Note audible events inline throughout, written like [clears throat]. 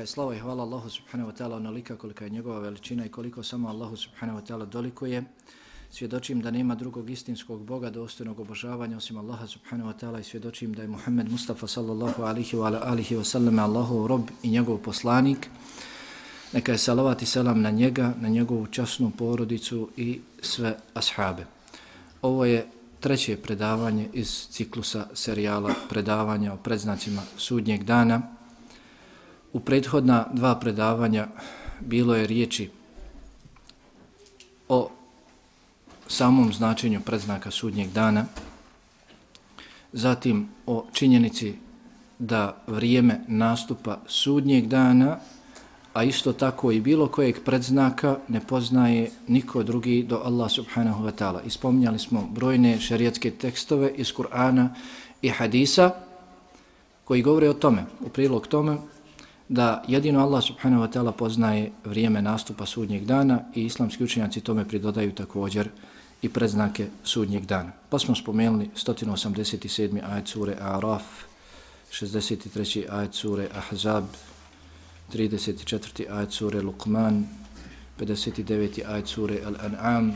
Neka je slava i hvala Allahu subhanahu wa ta'ala onolika kolika je njegova veličina i koliko samo Allahu subhanahu wa ta'ala dolikuje. Svjedočim da nema drugog istinskog Boga dostojnog obožavanja osim Allaha subhanahu wa ta'ala i svjedočim da je Muhammed Mustafa sallallahu alihi wa alihi wa sallam Allahov rob i njegov poslanik. Neka je salavat i selam na njega, na njegovu časnu porodicu i sve ashabe. Ovo je treće predavanje iz ciklusa serijala predavanja o predznacima sudnjeg dana. U prethodna dva predavanja bilo je riječi o samom značenju predznaka sudnjeg dana, zatim o činjenici da vrijeme nastupa sudnjeg dana, a isto tako i bilo kojeg predznaka ne poznaje niko drugi do Allah subhanahu wa ta'ala. Ispomnjali smo brojne šarijatske tekstove iz Kur'ana i hadisa koji govore o tome, u prilog tome, da jedino Allah subhanahu wa ta'ala poznaje vrijeme nastupa sudnjeg dana i islamski učenjaci tome pridodaju također i predznake sudnjeg dana. Pa smo spomenuli 187. ajet sure Araf, 63. ajet sure Ahzab, 34. ajet sure Luqman, 59. ajet sure Al-An'am,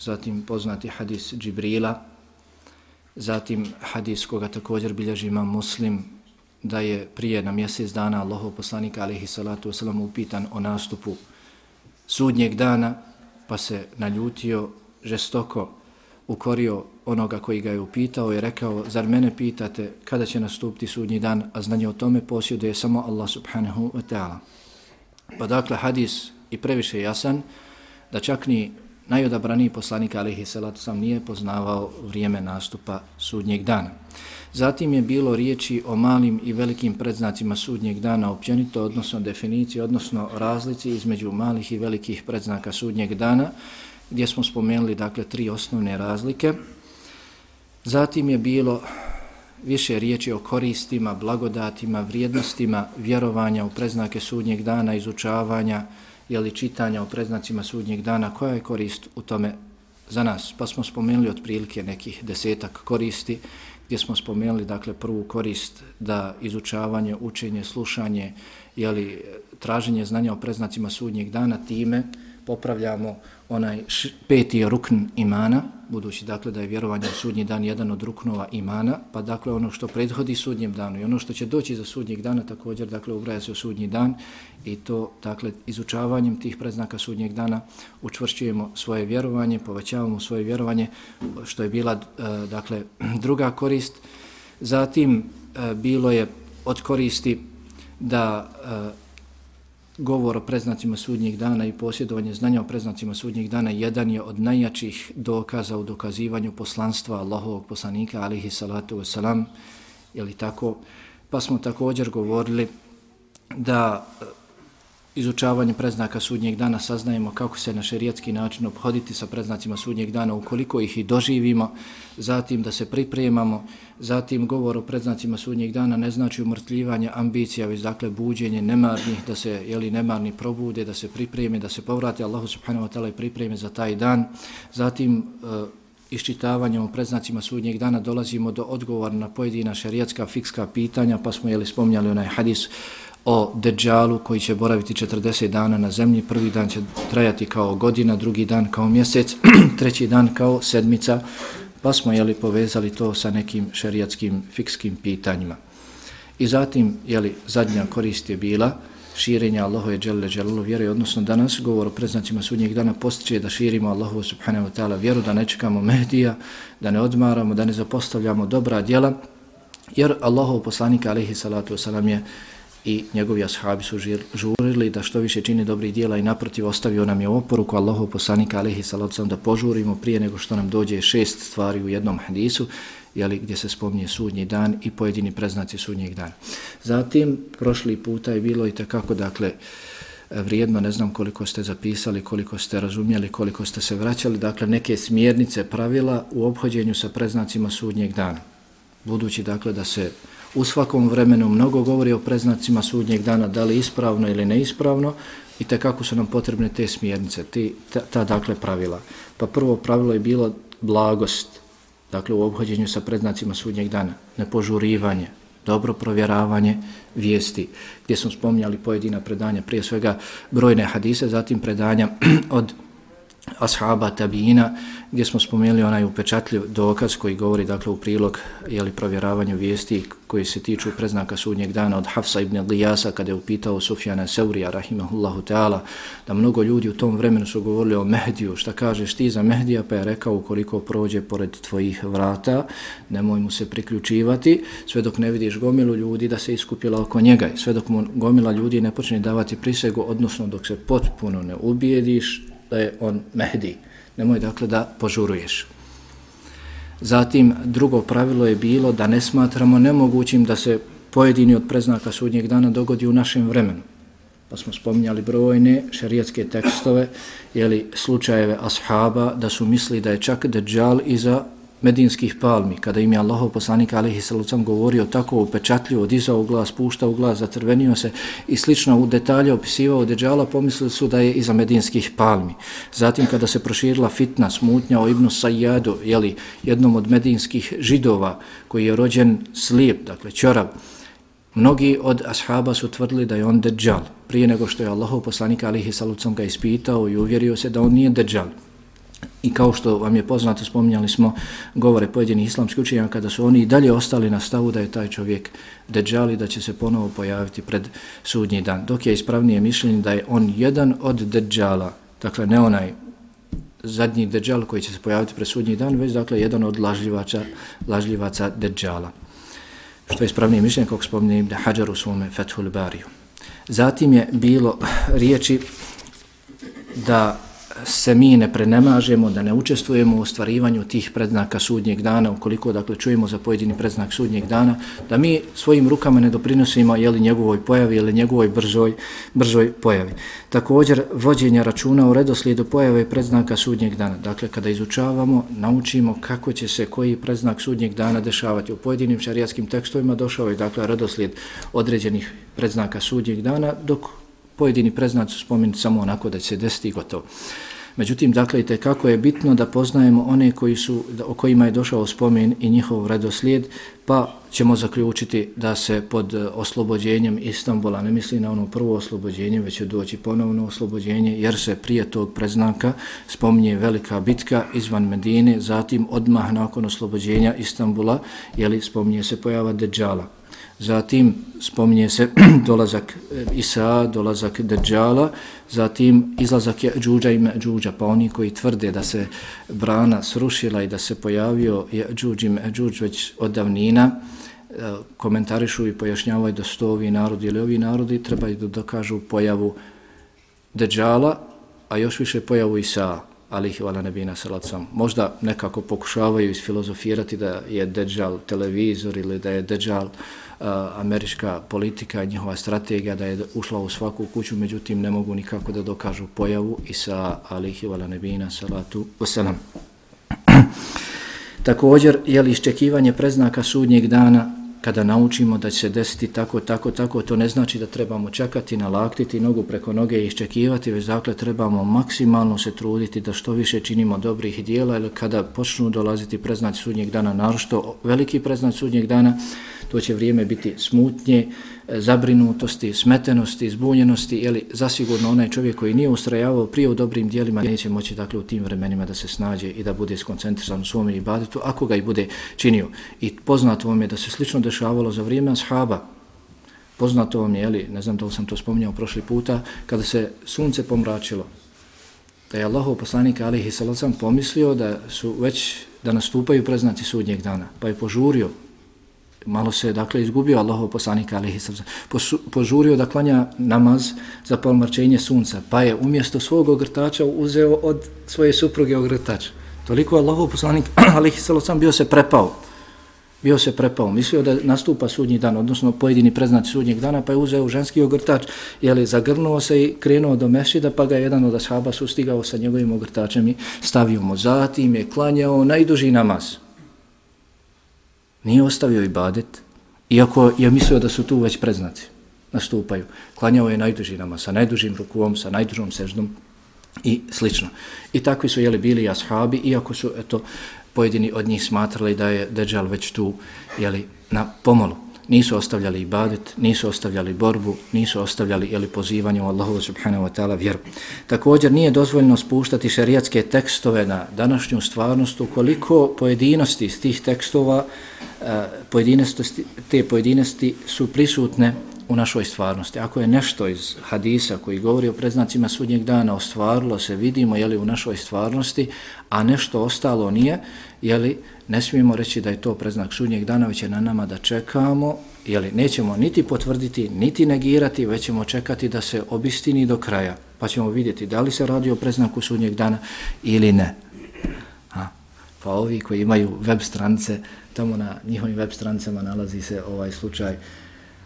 zatim poznati hadis Džibrila, zatim hadis koga također bilježi imam muslim, da je prije na mjesec dana Allahov poslanika alaihi salatu wasalam upitan o nastupu sudnjeg dana, pa se naljutio žestoko, ukorio onoga koji ga je upitao i rekao, zar mene pitate kada će nastupiti sudnji dan, a znanje o tome posjeduje samo Allah subhanahu wa ta'ala. Pa dakle, hadis i previše jasan, da čak ni najodabraniji poslanik alihi salatu sam nije poznavao vrijeme nastupa sudnjeg dana. Zatim je bilo riječi o malim i velikim predznacima sudnjeg dana općenito, odnosno definiciji, odnosno razlici između malih i velikih predznaka sudnjeg dana, gdje smo spomenuli dakle tri osnovne razlike. Zatim je bilo više riječi o koristima, blagodatima, vrijednostima, vjerovanja u preznake sudnjeg dana, izučavanja jeli, čitanja o preznacima sudnjeg dana, koja je korist u tome za nas. Pa smo spomenuli otprilike nekih desetak koristi, gdje smo spomenuli dakle prvu korist da izučavanje, učenje, slušanje, jeli, traženje znanja o preznacima sudnjeg dana time popravljamo onaj peti rukn imana, budući dakle da je vjerovanje u sudnji dan jedan od ruknova imana, pa dakle ono što prethodi sudnjem danu i ono što će doći za sudnjeg dana također dakle ubraja se u sudnji dan i to dakle izučavanjem tih predznaka sudnjeg dana učvršćujemo svoje vjerovanje, povećavamo svoje vjerovanje što je bila eh, dakle [clears throat] druga korist. Zatim eh, bilo je od koristi da eh, govor o preznacima sudnjih dana i posjedovanje znanja o preznacima sudnjih dana jedan je od najjačih dokaza u dokazivanju poslanstva Allahovog poslanika alihi salatu wasalam, je li tako? Pa smo također govorili da izučavanjem preznaka sudnjeg dana saznajemo kako se na šerijatski način obhoditi sa preznacima sudnjeg dana ukoliko ih i doživimo, zatim da se pripremamo, zatim govor o preznacima sudnjeg dana ne znači umrtljivanje ambicija, već dakle buđenje nemarnih, da se jeli, nemarni probude, da se pripreme, da se povrati Allahu subhanahu wa ta'ala i pripreme za taj dan, zatim uh, iščitavanjem o preznacima sudnjeg dana dolazimo do odgovora na pojedina šerijatska fikska pitanja, pa smo jeli spomnjali onaj hadis o Deđalu koji će boraviti 40 dana na zemlji. Prvi dan će trajati kao godina, drugi dan kao mjesec, [clears throat] treći dan kao sedmica. Pa smo jeli, povezali to sa nekim šerijatskim fikskim pitanjima. I zatim, jeli, zadnja korist je bila širenja Allahove dželle dželalu vjere, odnosno danas govor o preznacima sudnjeg dana postiče da širimo Allahovu subhanahu wa ta'ala vjeru, da ne čekamo Mehdija, da ne odmaramo, da ne zapostavljamo dobra djela, jer Allahov poslanik alaihi salatu wasalam je i njegovi ashabi su žurili da što više čini dobrih dijela i naprotiv ostavio nam je oporuku Allahov poslanika alaihi salacom da požurimo prije nego što nam dođe šest stvari u jednom hadisu jeli, gdje se spominje sudnji dan i pojedini preznaci sudnjeg dana. Zatim, prošli puta je bilo i takako, dakle, vrijedno, ne znam koliko ste zapisali, koliko ste razumjeli, koliko ste se vraćali, dakle, neke smjernice pravila u obhođenju sa preznacima sudnjeg dana. Budući, dakle, da se u svakom vremenu mnogo govori o preznacima sudnjeg dana, da li ispravno ili neispravno, i te kako su nam potrebne te smjernice, ti, ta, ta dakle pravila. Pa prvo pravilo je bilo blagost, dakle u obhođenju sa preznacima sudnjeg dana, nepožurivanje, dobro provjeravanje vijesti, gdje smo spominjali pojedina predanja, prije svega brojne hadise, zatim predanja [clears throat] od ashaba tabijina, gdje smo spomenuli onaj upečatljiv dokaz koji govori dakle u prilog jeli, provjeravanju vijesti koji se tiču preznaka sudnjeg dana od Hafsa ibn Lijasa kada je upitao Sufjana Seurija rahimahullahu ta'ala da mnogo ljudi u tom vremenu su govorili o Mehdiju, šta kažeš ti za Mehdija? Pa je rekao ukoliko prođe pored tvojih vrata nemoj mu se priključivati. Sve dok ne vidiš gomilu ljudi da se iskupila oko njega sve dok mu gomila ljudi ne počne davati prisegu odnosno dok se potpuno ne ubijediš da je on Mehdi. Nemoj dakle da požuruješ. Zatim drugo pravilo je bilo da ne smatramo nemogućim da se pojedini od preznaka sudnjeg dana dogodi u našem vremenu. Pa smo spominjali brojne šarijatske tekstove, jeli slučajeve ashaba da su misli da je čak Dejjal iza medinskih palmi, kada im je Allahov poslanik alihi salucam govorio tako upečatljivo, dizao glas, puštao glas, zatrvenio se i slično u detalje opisivao deđala, pomislili su da je iza medinskih palmi. Zatim kada se proširila fitna smutnja o Ibnu Sajjadu, jeli, jednom od medinskih židova koji je rođen slijep, dakle čorav, Mnogi od ashaba su tvrdili da je on deđal, prije nego što je Allahov poslanik alihi salucom ga ispitao i uvjerio se da on nije deđal. I kao što vam je poznato, spominjali smo govore pojedinih islamskih učenja kada su oni i dalje ostali na stavu da je taj čovjek deđali, da će se ponovo pojaviti pred sudnji dan. Dok je ispravnije mišljenje da je on jedan od deđala, dakle ne onaj zadnji deđal koji će se pojaviti pred sudnji dan, već dakle jedan od lažljivača, lažljivaca deđala. Što je ispravnije mišljenje, kako spominje Ibn Hajar u svome Fethul Bariju. Zatim je bilo riječi da se mi ne prenemažemo, da ne učestvujemo u ostvarivanju tih predznaka sudnjeg dana, ukoliko dakle čujemo za pojedini predznak sudnjeg dana, da mi svojim rukama ne doprinosimo jeli njegovoj pojavi ili njegovoj brzoj, brzoj pojavi. Također, vođenja računa u redoslijedu pojave predznaka sudnjeg dana. Dakle, kada izučavamo, naučimo kako će se koji predznak sudnjeg dana dešavati. U pojedinim šarijatskim tekstovima došao je dakle redoslijed određenih predznaka sudnjeg dana, dok pojedini preznac spomenuti samo onako da će se desiti gotovo. Međutim, dakle, i kako je bitno da poznajemo one koji su, o kojima je došao spomen i njihov redoslijed, pa ćemo zaključiti da se pod e, oslobođenjem Istanbula, ne misli na ono prvo oslobođenje, već će doći ponovno oslobođenje, jer se prije tog preznaka spominje velika bitka izvan Medine, zatim odmah nakon oslobođenja Istanbula, jeli spominje se pojava Deđala Zatim spominje se [clears throat] dolazak eh, Isa, dolazak Dejjala, zatim izlazak Jeđuđa i Međuđa, pa oni koji tvrde da se brana srušila i da se pojavio je i Međuđ već od davnina, eh, komentarišu i pojašnjavaju da su ovi narodi ili ovi narodi trebaju da dokažu pojavu Dejjala, a još više pojavu Isa, alihi vala nebina salacom. Možda nekako pokušavaju isfilozofirati da je Dejjal televizor ili da je Dejjal uh, američka politika, njihova strategija da je ušla u svaku kuću, međutim ne mogu nikako da dokažu pojavu Isa alihi vala nebina salatu wasalam. [clears throat] Također, je li iščekivanje preznaka sudnjeg dana kada naučimo da će se desiti tako, tako, tako, to ne znači da trebamo čekati, nalaktiti nogu preko noge i iščekivati, već dakle trebamo maksimalno se truditi da što više činimo dobrih dijela, jer kada počnu dolaziti preznać sudnjeg dana, narošto veliki preznać sudnjeg dana, to će vrijeme biti smutnje, zabrinutosti, smetenosti, zbunjenosti, ili zasigurno onaj čovjek koji nije ustrajavao prije u dobrim dijelima neće moći dakle u tim vremenima da se snađe i da bude skoncentrisan u svome ibadetu, ako ga i bude činio. I poznato vam je da se slično dešavalo za vrijeme ashaba, poznato vam je, jeli, ne znam da li sam to spominjao prošli puta, kada se sunce pomračilo, da je Allahov poslanik alihi salacom pomislio da su već da nastupaju preznaci sudnjeg dana, pa je požurio malo se dakle izgubio Allahov poslanik alihi požurio da klanja namaz za pomrčenje sunca pa je umjesto svog ogrtača uzeo od svoje supruge ogrtač. Toliko Allahov poslanik [clears throat] alejhi selam bio se prepao. Bio se prepao, mislio da nastupa sudnji dan, odnosno pojedini preznaci sudnjeg dana, pa je uzeo ženski ogrtač, je li zagrnuo se i krenuo do mešida, pa ga jedan od ashaba sustigao sa njegovim ogrtačem i stavio mu. Zatim je klanjao najduži namaz, Nije ostavio ibadet, iako je mislio da su tu već preznaci, nastupaju. Klanjao je najduži nama, sa najdužim rukom, sa najdužom seždom i slično. I takvi su jeli bili ashabi, iako su eto, pojedini od njih smatrali da je Dejjal već tu jeli, na pomolu nisu ostavljali ibadet, nisu ostavljali borbu, nisu ostavljali ili pozivanje u Allahu subhanahu wa ta'ala vjeru. Također nije dozvoljeno spuštati šerijatske tekstove na današnju stvarnost ukoliko pojedinosti iz tih tekstova, e, pojedinosti, te pojedinosti su prisutne u našoj stvarnosti. Ako je nešto iz hadisa koji govori o predznacima sudnjeg dana ostvarilo se, vidimo je li u našoj stvarnosti, a nešto ostalo nije, je li ne smijemo reći da je to preznak sudnjeg dana, već je na nama da čekamo, je li nećemo niti potvrditi, niti negirati, već ćemo čekati da se obistini do kraja, pa ćemo vidjeti da li se radi o preznaku sudnjeg dana ili ne. Ha. Pa ovi koji imaju web stranice, tamo na njihovim web stranicama nalazi se ovaj slučaj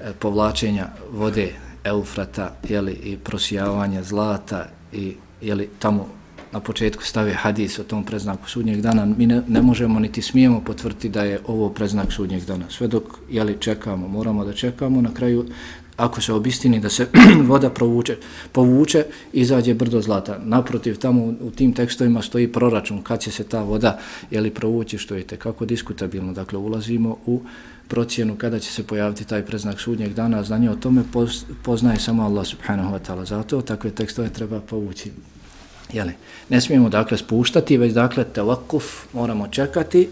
E, povlačenja vode Eufrata jeli, i prosijavanja zlata i jeli, tamo na početku stave hadis o tom preznaku sudnjeg dana, mi ne, ne možemo niti smijemo potvrditi da je ovo preznak sudnjeg dana. Sve dok jeli, čekamo, moramo da čekamo, na kraju ako se obistini da se [clears throat] voda provuče, povuče, izađe brdo zlata. Naprotiv, tamo u tim tekstovima stoji proračun kad će se ta voda jeli, provući, što je kako diskutabilno. Dakle, ulazimo u procjenu kada će se pojaviti taj preznak sudnjeg dana, znanje o tome poznaje samo Allah subhanahu wa ta'ala. Zato takve tekstove treba povući. Jeli? Ne smijemo dakle spuštati, već dakle tevakuf moramo čekati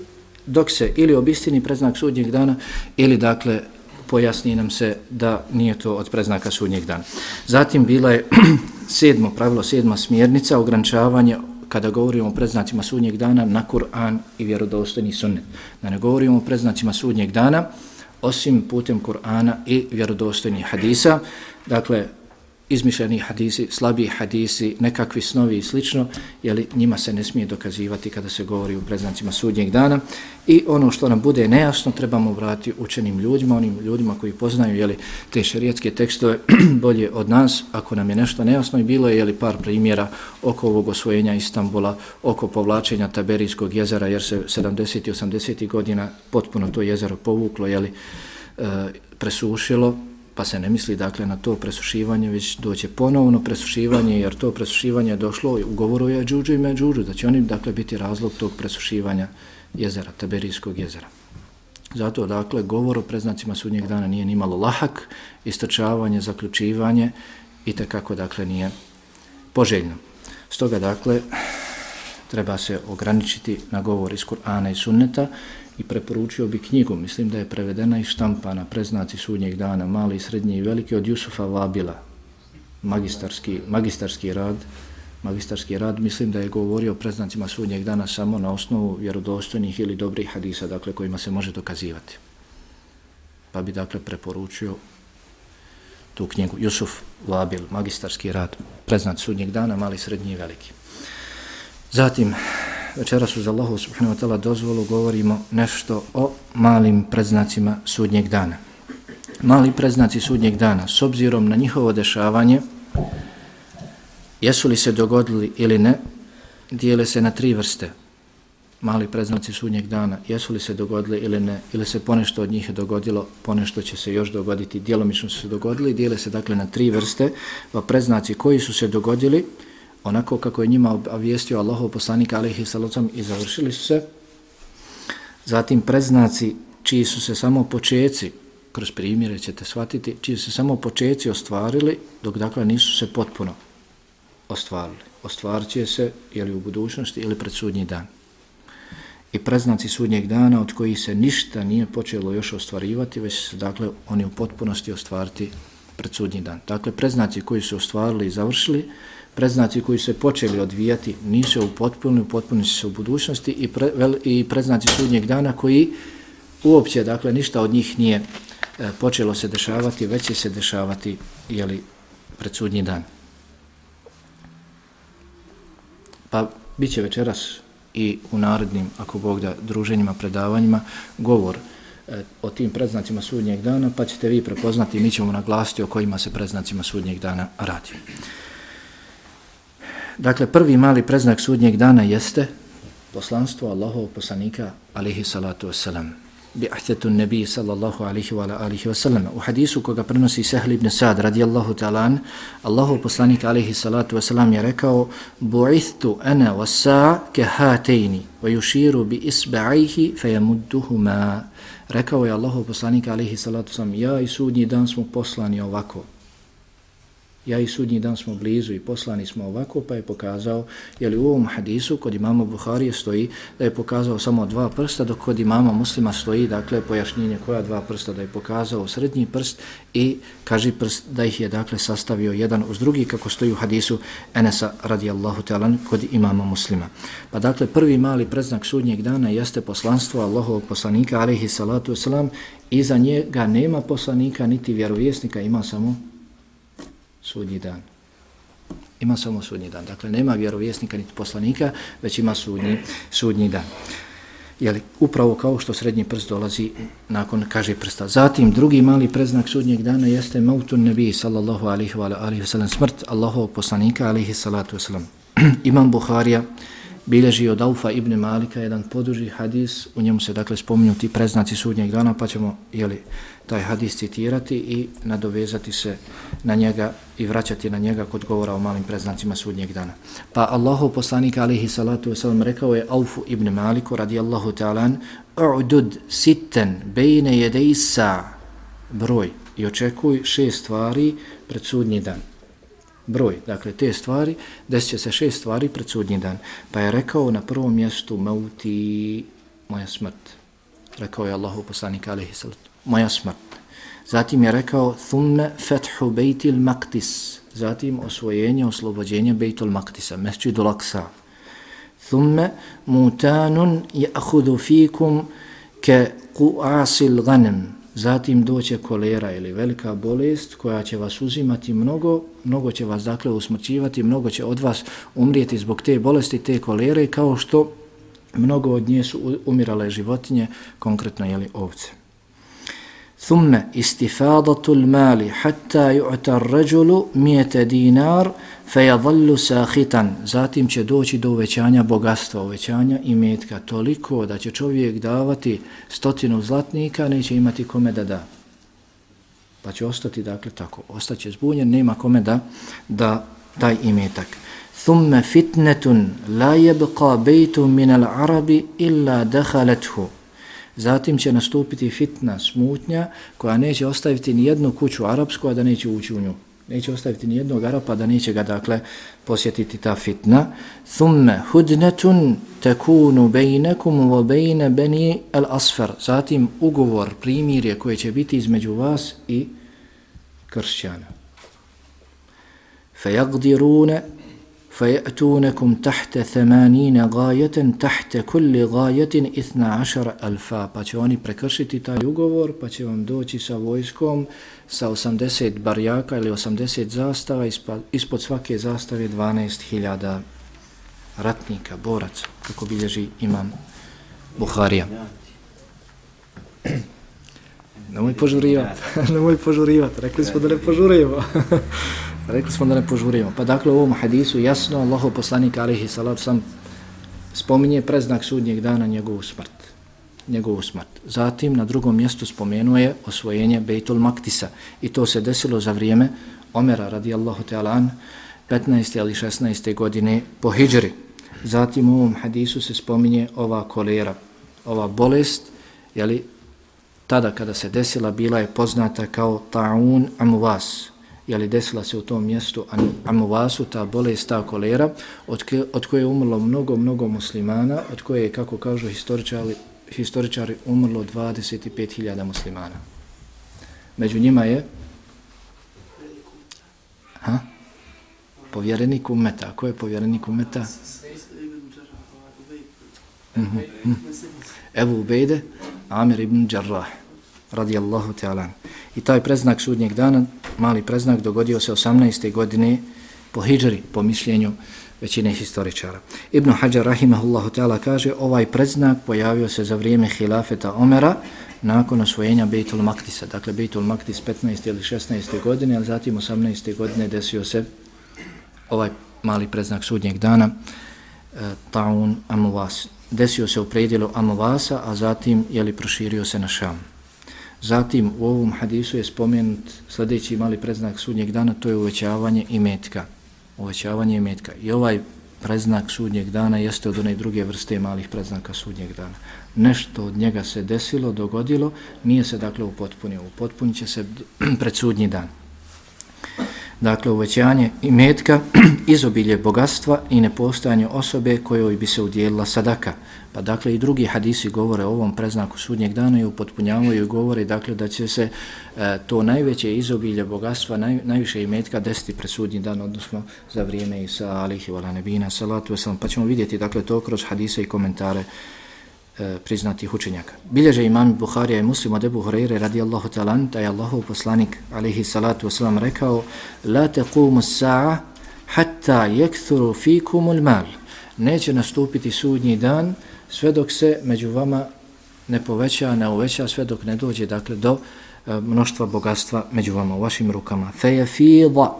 dok se ili obistini preznak sudnjeg dana ili dakle pojasni nam se da nije to od preznaka sudnjeg dana. Zatim bila je [clears throat] sedmo pravilo, sedma smjernica, ograničavanje kada govorimo o preznacima sudnjeg dana na Kur'an i vjerodostojni sunnet. Da ne govorimo o preznacima sudnjeg dana osim putem Kur'ana i vjerodostojnih hadisa. Dakle, izmišljeni hadisi, slabi hadisi, nekakvi snovi i slično, jeli njima se ne smije dokazivati kada se govori o preznacima sudnjeg dana. I ono što nam bude nejasno, trebamo vratiti učenim ljudima, onim ljudima koji poznaju jeli, te šerijetske tekstove [clears throat] bolje od nas, ako nam je nešto nejasno i bilo je jeli, par primjera oko ovog osvojenja Istambula, oko povlačenja Taberijskog jezera, jer se 70. i 80. godina potpuno to jezero povuklo, jeli, e, presušilo, pa se ne misli dakle na to presušivanje, već doće ponovno presušivanje, jer to presušivanje je došlo u govoru je Đuđu i Međuđu, da će oni dakle biti razlog tog presušivanja jezera, Taberijskog jezera. Zato dakle govor o preznacima sudnjeg dana nije ni malo lahak, istrčavanje, zaključivanje i kako dakle nije poželjno. Stoga dakle treba se ograničiti na govor iz Kur'ana i Sunneta i preporučio bi knjigu, mislim da je prevedena i štampana, preznaci sudnjeg dana, mali, srednji i veliki, od Jusufa Vabila, magistarski, magistarski rad, magistarski rad, mislim da je govorio o preznacima sudnjeg dana samo na osnovu vjerodostojnih ili dobrih hadisa, dakle, kojima se može dokazivati. Pa bi, dakle, preporučio tu knjigu, Jusuf Vabil, magistarski rad, preznat sudnjeg dana, mali, srednji i veliki. Zatim, večeras uz Allahu subhanahu wa ta'ala dozvolu govorimo nešto o malim predznacima sudnjeg dana. Mali predznaci sudnjeg dana, s obzirom na njihovo dešavanje, jesu li se dogodili ili ne, dijele se na tri vrste. Mali predznaci sudnjeg dana, jesu li se dogodili ili ne, ili se ponešto od njih dogodilo, ponešto će se još dogoditi, djelomično su se dogodili, dijele se dakle na tri vrste, pa predznaci koji su se dogodili, onako kako je njima obavijestio Allahov poslanik alaihi salacom i završili su se. Zatim predznaci čiji su se samo počeci, kroz primjere ćete shvatiti, čiji su se samo počeci ostvarili, dok dakle nisu se potpuno ostvarili. Ostvarit će se ili u budućnosti ili pred sudnji dan. I predznaci sudnjeg dana od kojih se ništa nije počelo još ostvarivati, već se dakle oni u potpunosti ostvariti pred sudnji dan. Dakle, predznaci koji su ostvarili i završili, predznaci koji se počeli odvijati nisu u potpuni, u potpuni se u budućnosti i, pre, vel, i predznaci sudnjeg dana koji uopće, dakle, ništa od njih nije e, počelo se dešavati, već će se dešavati, jeli, pred sudnji dan. Pa, bit će večeras i u narednim, ako Bog da, druženjima, predavanjima, govor e, o tim predznacima sudnjeg dana, pa ćete vi prepoznati, mi ćemo naglasiti o kojima se predznacima sudnjeg dana radi. Dakle, prvi mali preznak sudnjeg dana jeste poslanstvo Allahov poslanika, alihi salatu wasalam, Bi'ahtetu nebi sallallahu alihi wa alihi wasalam. U hadisu koga prenosi Sehl ibn Sad, radijallahu ta'lan, Allahov poslanik, alihi salatu wasalam, je rekao, bu'ithtu ana wasa kehatejni, wa yushiru bi isba'ajhi, fejamudduhuma. Rekao je Allahov poslanik alihi salatu wasalam, ja i sudnji dan smo poslani ovako, ja i sudnji dan smo blizu i poslani smo ovako, pa je pokazao, je li u ovom hadisu kod imama Buharije stoji da je pokazao samo dva prsta, dok kod imama muslima stoji, dakle, pojašnjenje koja dva prsta, da je pokazao srednji prst i kaži prst da ih je, dakle, sastavio jedan uz drugi, kako stoji u hadisu Enesa radijallahu ta'ala kod imama muslima. Pa dakle, prvi mali predznak sudnjeg dana jeste poslanstvo Allahovog poslanika, alaihi salatu wasalam, iza njega nema poslanika, niti vjerovjesnika, ima samo sudnji dan. Ima samo sudnji dan. Dakle, nema vjerovjesnika niti poslanika, već ima sudnji, sudnji dan. Jeli, upravo kao što srednji prst dolazi nakon kaže prsta. Zatim, drugi mali preznak sudnjeg dana jeste mautun nebi, sallallahu alihi wa alihi wa sallam, smrt Allahovog poslanika, alihi salatu wa sallam. [clears throat] Imam Buharija, bilježi od Aufa ibn Malika jedan poduži hadis, u njemu se dakle spominju ti preznaci sudnjeg dana, pa ćemo jeli, taj hadis citirati i nadovezati se na njega i vraćati na njega kod govora o malim preznacima sudnjeg dana. Pa Allahu poslanik alihi salatu wasalam rekao je Aufu ibn Maliku radijallahu ta'alan U'dud sitten bejne jedej sa broj. I očekuj šest stvari pred sudnji dan. Broj, dakle te stvari, desit će se šest stvari pred sudnji dan. Pa je rekao na prvom mjestu mauti moja smrt. Rekao je Allahu poslanik alaihi salatu. Moja smrt. Zatim je rekao thumme fethu bejtil maktis. Zatim osvojenje, oslobođenje bejtul maktisa, mesčidu laksa. Thumme mutanun je ahudu fikum ke kuasil ganem zatim doće kolera ili velika bolest koja će vas uzimati mnogo, mnogo će vas dakle usmrćivati, mnogo će od vas umrijeti zbog te bolesti, te kolere, kao što mnogo od nje su umirale životinje, konkretno jeli ovce. ثم istifadatul المال حتى يؤتى الرجل مئة دينار فيظل ساخطا Zatim će doći do uvećanja bogatstva, uvećanja i metka toliko da će čovjek davati stotinu zlatnika, neće imati kome da da. Pa će ostati dakle tako, ostaće zbunjen, nema kome da da taj imetak. ثم فتنة لا يبقى بيت من العرب إلا دخلته. Zatim će nastupiti fitna, smutnja, koja neće ostaviti ni jednu kuću arapsku, a da neće ući u nju. Neće ostaviti ni jednog arapa, da neće ga, dakle, posjetiti ta fitna. Thumme hudnetun tekunu bejnekum vo bejne beni el asfer. Zatim ugovor, primirje koje će biti između vas i kršćana. Fejagdirune فَيَأْتُونَكُمْ تَحْتَ ثَمَانِينَ غَايَةً تَحْتَ كُلِّ غَايَةٍ إِثْنَا عَشَرَ أَلْفَا Pa će oni prekršiti taj ugovor, pa će vam doći sa vojskom sa 80 barjaka ili 80 zastava, ispod svake zastave 12.000 ratnika, boraca, kako bilježi imam Buharija. Nemoj požurivati, [laughs] nemoj požurivati, rekli smo da ne požurimo. [laughs] Rekli smo da ne požurimo. Pa dakle u ovom hadisu jasno Allahu poslanik alihi salatu sam spominje preznak sudnjeg dana njegovu smrt. Njegovu smrt. Zatim na drugom mjestu spomenuje osvojenje Bejtul Maktisa. I to se desilo za vrijeme Omera radijallahu ta'ala an 15. ali 16. godine po hijđri. Zatim u ovom hadisu se spominje ova kolera, ova bolest, jeli, tada kada se desila bila je poznata kao ta'un amuvas, je li desila se u tom mjestu Amuvasu, ta bolest, ta kolera, od, ke, od koje je umrlo mnogo, mnogo muslimana, od koje je, kako kažu historičari, historičari umrlo 25.000 muslimana. Među njima je ha? povjerenik umeta. Ko je povjerenik umeta? Mm -hmm. Ebu Ubejde, Amir ibn Đarrah, radijallahu ta'ala. I taj preznak sudnjeg dana mali preznak dogodio se 18. godine po hijđari, po mišljenju većine historičara. Ibn Hajar rahimahullahu ta'ala kaže ovaj preznak pojavio se za vrijeme hilafeta Omera nakon osvojenja Bejtul Maktisa. Dakle, Bejtul Maktis 15. ili 16. godine, ali zatim 18. godine desio se ovaj mali preznak sudnjeg dana e, Taun Amuvas. Desio se u predjelu Amuvasa, a zatim je li proširio se na Šamu. Zatim u ovom hadisu je spomenut sljedeći mali preznak sudnjeg dana, to je uvećavanje imetka. Uvećavanje imetka. I ovaj preznak sudnjeg dana jeste od one druge vrste malih preznaka sudnjeg dana. Nešto od njega se desilo, dogodilo, nije se dakle upotpunio. Upotpunit će se [clears throat] pred sudnji dan dakle uvećanje imetka, [clears throat] izobilje bogatstva i nepostajanje osobe kojoj bi se udjelila sadaka. Pa dakle i drugi hadisi govore o ovom preznaku sudnjeg dana i upotpunjavaju i govore dakle da će se e, to najveće izobilje bogatstva, naj, najviše imetka desiti pred sudnji dan, odnosno za vrijeme Isa alihi wa nebina salatu wasalam. Pa ćemo vidjeti dakle to kroz hadise i komentare e, priznatih učenjaka. Bilježe imam Buharija i muslim od Ebu Hureyre radijallahu talan, da je Allahov poslanik alihi salatu wasalam rekao La tequmu sa'a hatta jekthuru fikumul mal. Neće nastupiti sudnji dan sve dok se među vama ne poveća, ne uveća, sve dok ne dođe dakle do e, mnoštva bogatstva među vama u vašim rukama. Feje fida.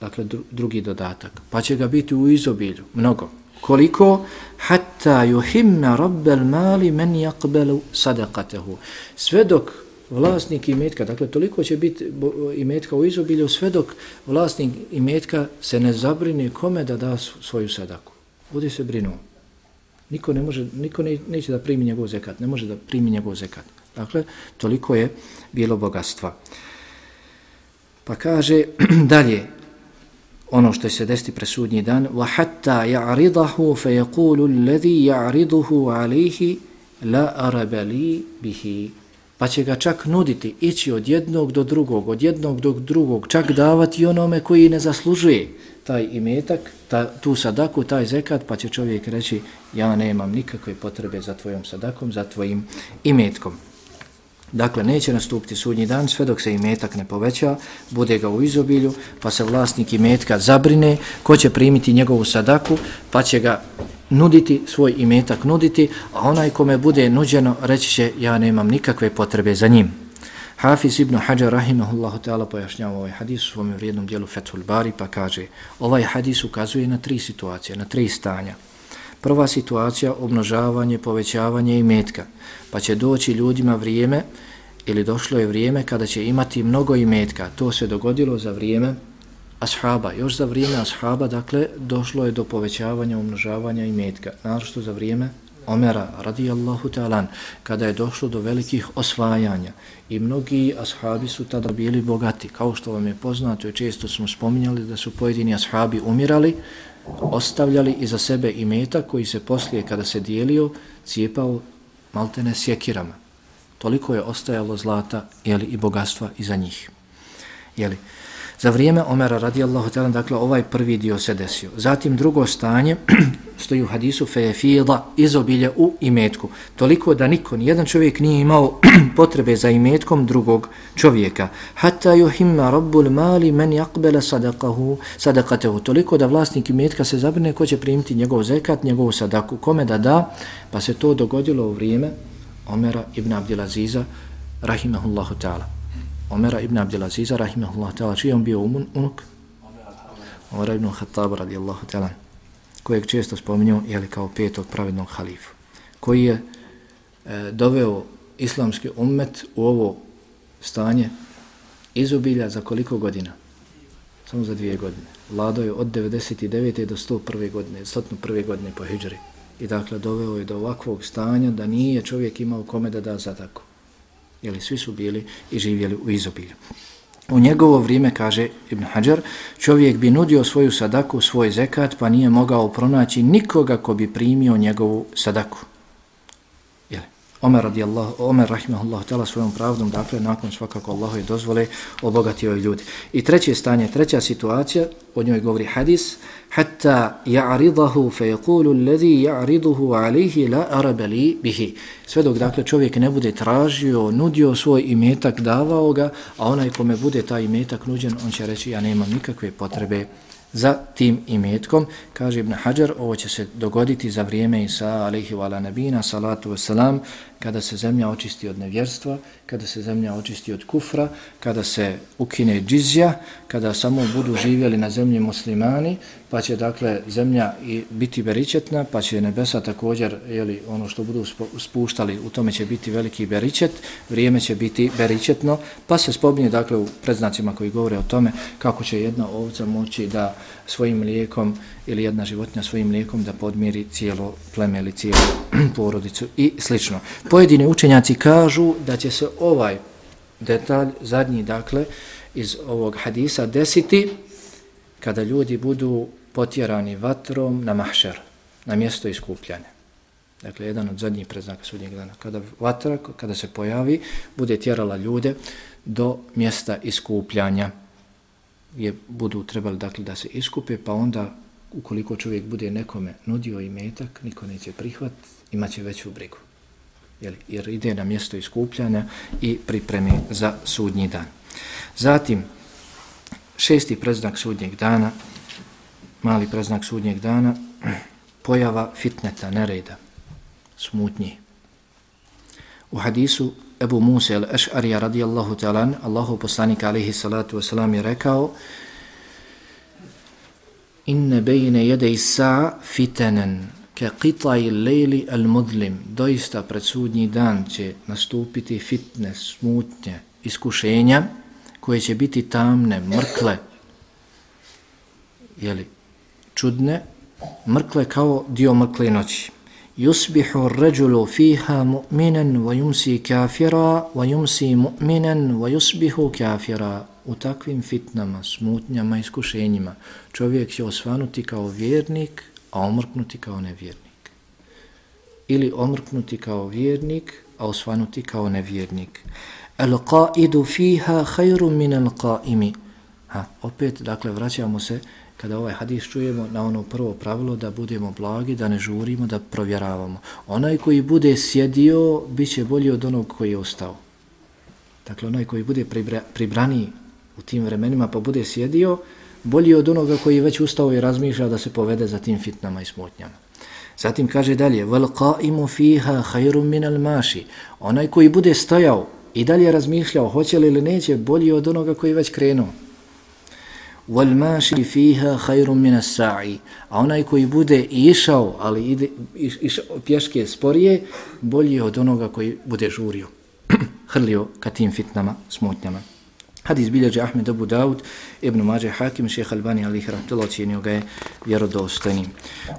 Dakle, drugi dodatak. Pa će ga biti u izobilju, mnogo koliko? Hatta yuhimma rabbal mali man yaqbalu sadaqatahu. Sve dok vlasnik imetka dakle toliko će biti imetka u izobilju sve dok vlasnik imetka se ne zabrine kome da da svoju sadaku. Bude se brinuo niko ne može niko ne, neće da primi njegov zekat ne može da primi njegov zekat. Dakle toliko je bilo bogatstva. Pa kaže [clears throat] dalje ono što se desiti presudnji dan wa hatta ya'ridahu fa yaqulu alladhi ya'riduhu alayhi la araba bihi. Pa će ga čak nuditi ići od jednog do drugog od jednog do drugog čak davati onome koji ne zaslužuje taj imetak ta, tu sadaku taj zekat pa će čovjek reći ja nemam nikakve potrebe za tvojom sadakom za tvojim imetkom. Dakle, neće nastupiti sudnji dan sve dok se imetak ne poveća, bude ga u izobilju, pa se vlasnik imetka zabrine, ko će primiti njegovu sadaku, pa će ga nuditi, svoj imetak nuditi, a onaj kome bude nuđeno reći će ja nemam nikakve potrebe za njim. Hafiz ibn Hajar rahimahullahu ta'ala pojašnjava ovaj hadis u svom vrijednom dijelu Fethul Bari pa kaže ovaj hadis ukazuje na tri situacije, na tri stanja. Prva situacija, obnožavanje, povećavanje i metka. Pa će doći ljudima vrijeme, ili došlo je vrijeme kada će imati mnogo imetka. To se dogodilo za vrijeme ashaba. Još za vrijeme ashaba, dakle, došlo je do povećavanja, umnožavanja imetka. Naravno za vrijeme Omera, radijallahu ta'alan, kada je došlo do velikih osvajanja. I mnogi ashabi su tada bili bogati. Kao što vam je poznato i često smo spominjali da su pojedini ashabi umirali, ostavljali iza sebe imeta koji se poslije kada se dijelio cijepao maltene sjekirama. Toliko je ostajalo zlata jeli, i bogatstva iza njih. Jeli. Za vrijeme Omera radijallahu ta'ala, dakle ovaj prvi dio se desio. Zatim drugo stanje, [clears throat] stoji u hadisu fejefida, izobilje u imetku. Toliko da niko, jedan čovjek nije imao [clears throat] potrebe za imetkom drugog čovjeka. Hatta yuhimma rabbul mali men yaqbala sadakahu, sadakatehu. Toliko da vlasnik imetka se zabrine ko će primiti njegov zekat, njegovu sadaku, kome da da, pa se to dogodilo u vrijeme Omera ibn Abdelaziza rahimahullahu ta'ala. Omera ibn Abdelaziza rahimahullah ta'ala, čiji je on bio unuk? Omera ibn Khattab radijallahu ta'ala kojeg često spominju, jeli, kao petog pravednog halifu, koji je e, doveo islamski ummet u ovo stanje izobilja za koliko godina? Samo za dvije godine. Vlado je od 99. do 101. godine, 101. godine po Hidžri. I dakle, doveo je do ovakvog stanja da nije čovjek imao kome da da za tako. Jeli, svi su bili i živjeli u izobilju. U njegovo vrijeme, kaže Ibn Hajar, čovjek bi nudio svoju sadaku, svoj zekat, pa nije mogao pronaći nikoga ko bi primio njegovu sadaku. Omer radijallahu, Omer rahimahullahu ta'ala svojom pravdom, dakle, nakon svakako Allahu je dozvole, obogatio je ljudi. I treće stanje, treća situacija, o njoj govori hadis, hatta ja'ridahu fe allazi alladhi ja'riduhu alihi la arabali bihi. Sve dok, dakle, čovjek ne bude tražio, nudio svoj imetak, davao ga, a onaj kome bude taj imetak nuđen, on će reći, ja nemam nikakve potrebe za tim imetkom. Kaže Ibn Hajar, ovo će se dogoditi za vrijeme Isa, alaihi wa ala nabina, salatu wa salam, kada se zemlja očisti od nevjerstva, kada se zemlja očisti od kufra, kada se ukine džizja, kada samo budu živjeli na zemlji muslimani, pa će dakle zemlja i biti beričetna, pa će nebesa također, jeli, ono što budu spuštali, u tome će biti veliki beričet, vrijeme će biti beričetno, pa se spominje dakle u predznacima koji govore o tome kako će jedna ovca moći da svojim mlijekom ili jedna životinja svojim mlijekom da podmiri cijelo pleme ili cijelu [clears throat] porodicu i slično. Pojedini učenjaci kažu da će se ovaj detalj, zadnji dakle, iz ovog hadisa desiti kada ljudi budu potjerani vatrom na mahšer, na mjesto iskupljanja. Dakle, jedan od zadnjih predznaka sudnjeg dana. Kada vatra, kada se pojavi, bude tjerala ljude do mjesta iskupljanja je budu trebali dakle da se iskupe, pa onda ukoliko čovjek bude nekome nudio i metak, niko neće prihvat, imaće veću brigu. Jer, jer ide na mjesto iskupljanja i pripremi za sudnji dan. Zatim, šesti preznak sudnjeg dana, mali preznak sudnjeg dana, pojava fitneta, nereda, smutnji. U hadisu Ebu Musa al-Ash'arija radijallahu ta'ala, Allahu poslanika alaihi salatu wasalam je rekao Inne bejne jede isa fitenen ke qitaj lejli al-mudlim doista pred sudnji dan će nastupiti fitne, smutnje, iskušenja koje će biti tamne, mrkle, jeli, čudne, mrkle kao dio mrkle noći. Yusbihu ar-rajulu fiha mu'minan wa yumsi kafira wa yumsi mu'minan wa yusbihu kafira. U takvim fitnama, smutnjama, iskušenjima čovjek će osvanuti kao vjernik, a omrknuti kao nevjernik. Ili omrknuti kao vjernik, a osvanuti kao nevjernik. El qaidu fiha khayru min al-qa'imi. Ha, opet, dakle, vraćamo se kada ovaj hadis čujemo na ono prvo pravilo da budemo blagi, da ne žurimo, da provjeravamo. Onaj koji bude sjedio, bit će bolji od onog koji je ostao. Dakle, onaj koji bude pribra, pribrani u tim vremenima pa bude sjedio, bolji od onoga koji je već ustao i razmišlja da se povede za tim fitnama i smutnjama. Zatim kaže dalje, وَلْقَائِمُ فِيهَا min al mashi. Onaj koji bude stajao i dalje razmišljao hoće li ili neće, bolji od onoga koji već krenuo. Wal mashi fiha خَيْرٌ min as-sa'i, onaj koji bude išao, ali ide, iš, iš, pješke sporije, bolji od onoga koji bude žurio, [clears throat] hrlio ka tim fitnama, smutnjama. Hadis bilježe Ahmed Abu Daud, Ibn Mađe Hakim, šeha Albani, alihi rahmatullahi, cijenio ga je vjerodostojnim.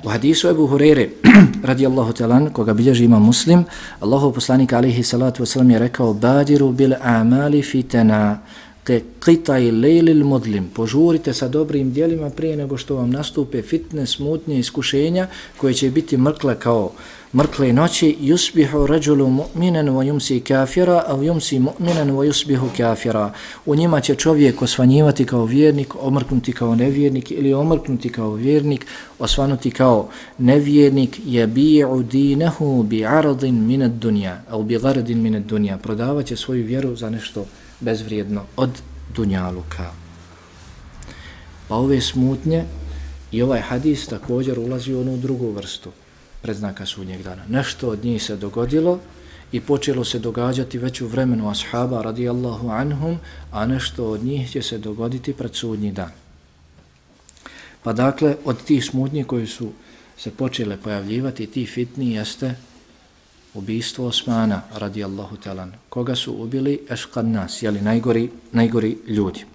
U hadisu Ebu Hurere, [clears throat] radijallahu talan, koga bilježi ima muslim, Allahu poslanik, alihi salatu wasalam, je rekao, badiru bil amali fitana, te qitaj lejlil modlim, požurite sa dobrim dijelima prije nego što vam nastupe fitne, smutnje, iskušenja koje će biti mrkle kao mrkle noći, yusbihu rajulu mu'minan wa yumsi kafira, aw yumsi mu'minan wa yusbihu kafira. U njima će čovjek osvanjivati kao vjernik, omrknuti kao nevjernik ili omrknuti kao vjernik, osvanuti kao nevjernik, je bi'u dinahu bi aradin ad-dunya aw bi'aradin min ad-dunya Prodavaće svoju vjeru za nešto bezvrijedno od dunjaluka. Pa ove smutnje i ovaj hadis također ulazi u onu drugu vrstu predznaka sudnjeg dana. Nešto od njih se dogodilo i počelo se događati već u vremenu ashaba radijallahu anhum, a nešto od njih će se dogoditi pred sudnji dan. Pa dakle, od tih smutnji koji su se počele pojavljivati, ti fitni jeste ubistvo Osmana radijallahu talan. Koga su ubili? Eškad nas, jeli najgori, najgori ljudi.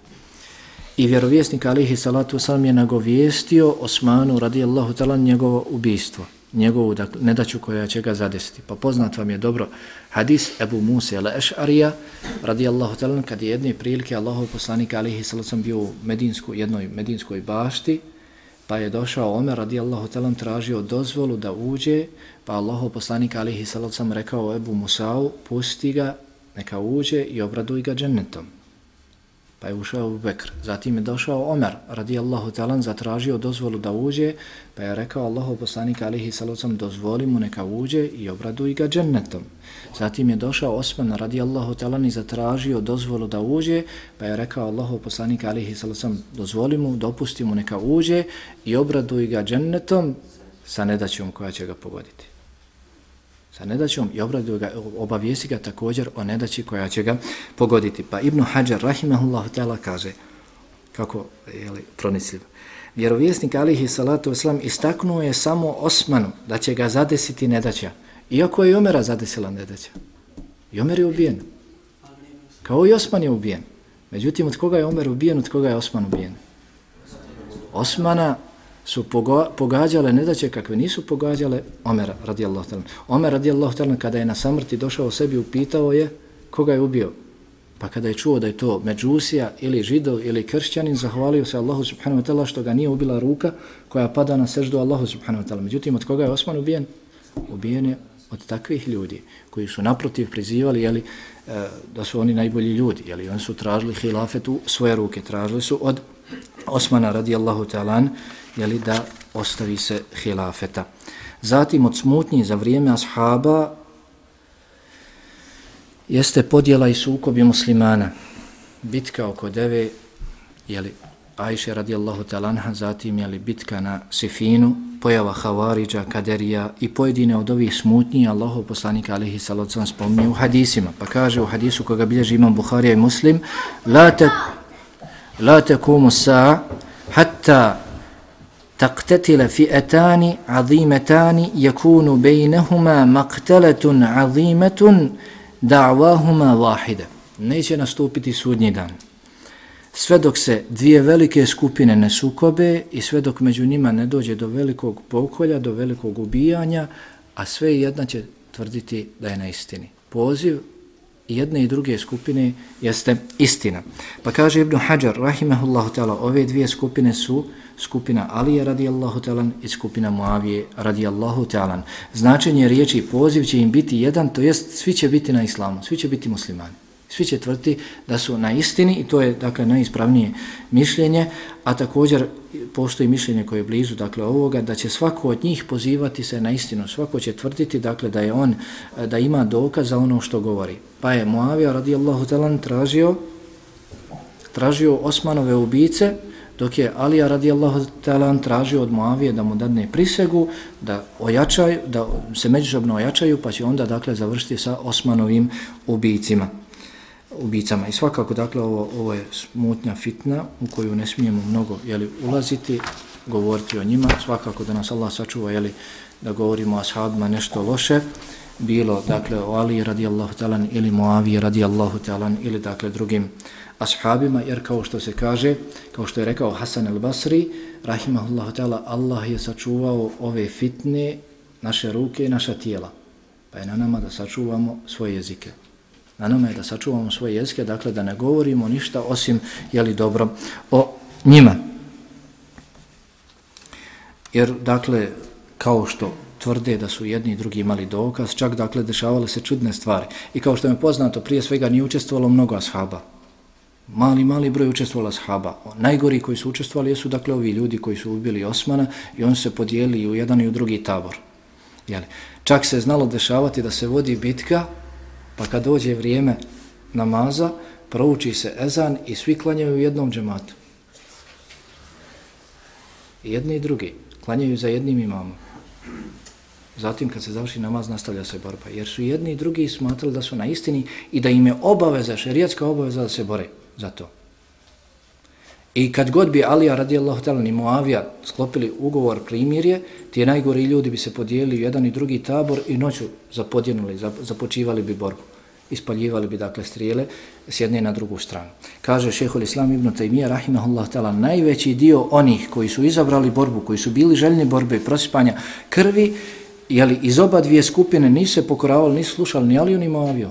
I vjerovjesnik alihi salatu sam je nagovijestio Osmanu radijallahu talan njegovo ubistvo njegovu dakle, nedaću koja će ga zadesiti. Pa poznat vam je dobro hadis Ebu Musa ili Eš'arija radijallahu talan kad je jedne prilike Allahov poslanika alihi sallam bio u medinsku, jednoj medinskoj bašti pa je došao Omer radijallahu talan tražio dozvolu da uđe pa Allahov poslanika alihi sallam rekao Ebu Musa'u pusti ga neka uđe i obraduj ga džennetom pa je ušao Abu Bekr. Zatim je došao Omer, radijallahu talan, zatražio dozvolu da uđe, pa je rekao Allahu poslanik alihi salocom, dozvoli mu neka uđe i obraduj ga džennetom. Zatim je došao Osman, radijallahu talan, i zatražio dozvolu da uđe, pa je rekao Allahu poslanik alihi salocom, dozvoli mu, dopusti mu neka uđe i obraduj ga džennetom sa nedaćom koja će ga pogoditi sa nedaćom i obradio ga, obavijesti ga također o nedaći koja će ga pogoditi. Pa Ibnu Hajar, rahimahullahu ta'ala, kaže, kako je li pronicljiv, vjerovjesnik alihi salatu wasalam istaknuo je samo Osmanu da će ga zadesiti nedaća, iako je Omera zadesila nedaća. I Omer je ubijen. Kao i Osman je ubijen. Međutim, od koga je Omer ubijen, od koga je Osman ubijen? Osmana su pogađale nedaće kakve nisu pogađale Omer radijallahu ta'ala. Omer radijallahu ta'ala kada je na samrti došao sebi upitao je koga je ubio. Pa kada je čuo da je to Međusija ili Židov ili Kršćanin, zahvalio se Allahu subhanahu wa ta'ala što ga nije ubila ruka koja pada na seždu Allahu subhanahu wa ta'ala. Međutim, od koga je Osman ubijen? Ubijen je od takvih ljudi koji su naprotiv prizivali jeli, e, da su oni najbolji ljudi. Jeli, oni su tražili hilafet u svoje ruke. Tražili su od Osmana radijallahu ta'ala jeli, da ostavi se hilafeta. Zatim od smutnji za vrijeme ashaba jeste podjela i sukobi muslimana. Bitka oko deve, jeli, Ajše radijallahu talanha, zatim jeli, bitka na Sifinu, pojava Havariđa, Kaderija i pojedine od ovih smutnji Allahov poslanika alihi salacom spominje u hadisima. Pa kaže u hadisu koga bilježi imam Buharija i Muslim, La, te, la tekumu sa hatta taqtatila fi'atani azimetani yakunu bejnehuma maqtalatun azimetun da'wahuma wahida. Neće nastupiti sudnji dan. Sve dok se dvije velike skupine ne sukobe i sve dok među njima ne dođe do velikog pokolja, do velikog ubijanja, a sve jedna će tvrditi da je na istini. Poziv jedne i druge skupine jeste istina. Pa kaže Ibn Hajar, rahimahullahu ta'ala, ove dvije skupine su skupina Alije radijallahu ta'ala i skupina Muavije radijallahu ta'ala. Značenje riječi poziv će im biti jedan, to jest svi će biti na islamu, svi će biti muslimani. Svi će tvrti da su na istini i to je dakle najispravnije mišljenje, a također postoji mišljenje koje je blizu dakle ovoga da će svako od njih pozivati se na istinu. Svako će tvrditi dakle da je on da ima dokaz za ono što govori. Pa je Muavija radijallahu talan tražio tražio Osmanove ubice dok je Alija radijallahu talan tražio od Muavije da mu dadne prisegu, da ojačaju, da se međusobno ojačaju, pa će onda dakle završiti sa Osmanovim ubicima ubicama. I svakako, dakle, ovo, ovo je smutnja fitna u koju ne smijemo mnogo jeli, ulaziti, govoriti o njima. Svakako da nas Allah sačuva jeli, da govorimo o ashabima nešto loše, bilo, dakle, o Ali radijallahu talan ili Muavi radijallahu talan ili, dakle, drugim ashabima, jer kao što se kaže, kao što je rekao Hasan el-Basri, rahimahullahu ta'ala, Allah je sačuvao ove fitne naše ruke i naša tijela. Pa je na nama da sačuvamo svoje jezike. Na nama je da sačuvamo svoje jezike, dakle da ne govorimo ništa osim jeli dobro o njima. Jer, dakle, kao što tvrde da su jedni i drugi imali dokaz, čak, dakle, dešavale se čudne stvari. I kao što je poznato, prije svega nije učestvovalo mnogo ashaba. Mali, mali broj učestvovalo ashaba. Najgori koji su učestvovali jesu, dakle, ovi ljudi koji su ubili Osmana i on se podijeli u jedan i u drugi tabor. Jeli? Čak se znalo dešavati da se vodi bitka Pa kad dođe vrijeme namaza, prouči se ezan i svi klanjaju u jednom džematu. I jedni i drugi klanjaju za jednim imamom. Zatim kad se završi namaz, nastavlja se borba. Jer su jedni i drugi smatrali da su na istini i da im je obaveza, šerijatska obaveza da se bore za to. I kad god bi Alija radijallahu ta'ala ni Muavija sklopili ugovor primirje, ti najgori ljudi bi se podijelili u jedan i drugi tabor i noću zapodjenuli, započivali bi borbu. Ispaljivali bi dakle strijele s jedne na drugu stranu. Kaže šehol Islam ibn Taymiyyah rahimahullah ta'ala, najveći dio onih koji su izabrali borbu, koji su bili željni borbe i prosipanja krvi, jeli iz oba dvije skupine nisu se pokoravali, nisu slušali ni Aliju ni Muaviju.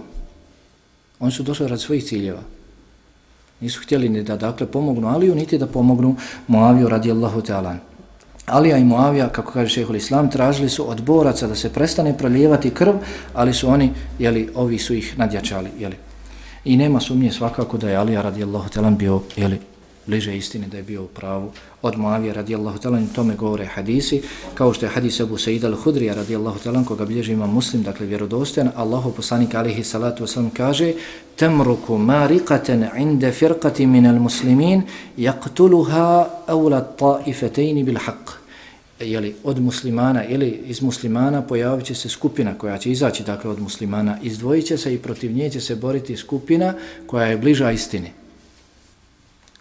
Oni su došli rad svojih ciljeva. Nisu htjeli ni da dakle pomognu Aliju, niti da pomognu Muaviju radijallahu ta'ala. Alija i Muavija, kako kaže šehol Islam, tražili su od boraca da se prestane prolijevati krv, ali su oni, jeli, ovi su ih nadjačali, jeli. I nema sumnje svakako da je Alija radijallahu ta'ala bio, jeli, bliže istine da je bio u pravu od Muavije radijallahu talan, tome govore hadisi, kao što je hadis Abu Sa'id al-Hudrija radijallahu talan, koga bilježi ima muslim, dakle vjerodostojan, Allahu poslanik alihi salatu wasalam kaže temruku marikaten inde firqati min al-muslimin, jaktuluha awla ta'ifetejni bil haqq. jeli, od muslimana ili iz muslimana pojavit će se skupina koja će izaći dakle, od muslimana, izdvojit će se i protiv nje će se boriti skupina koja je bliža istini.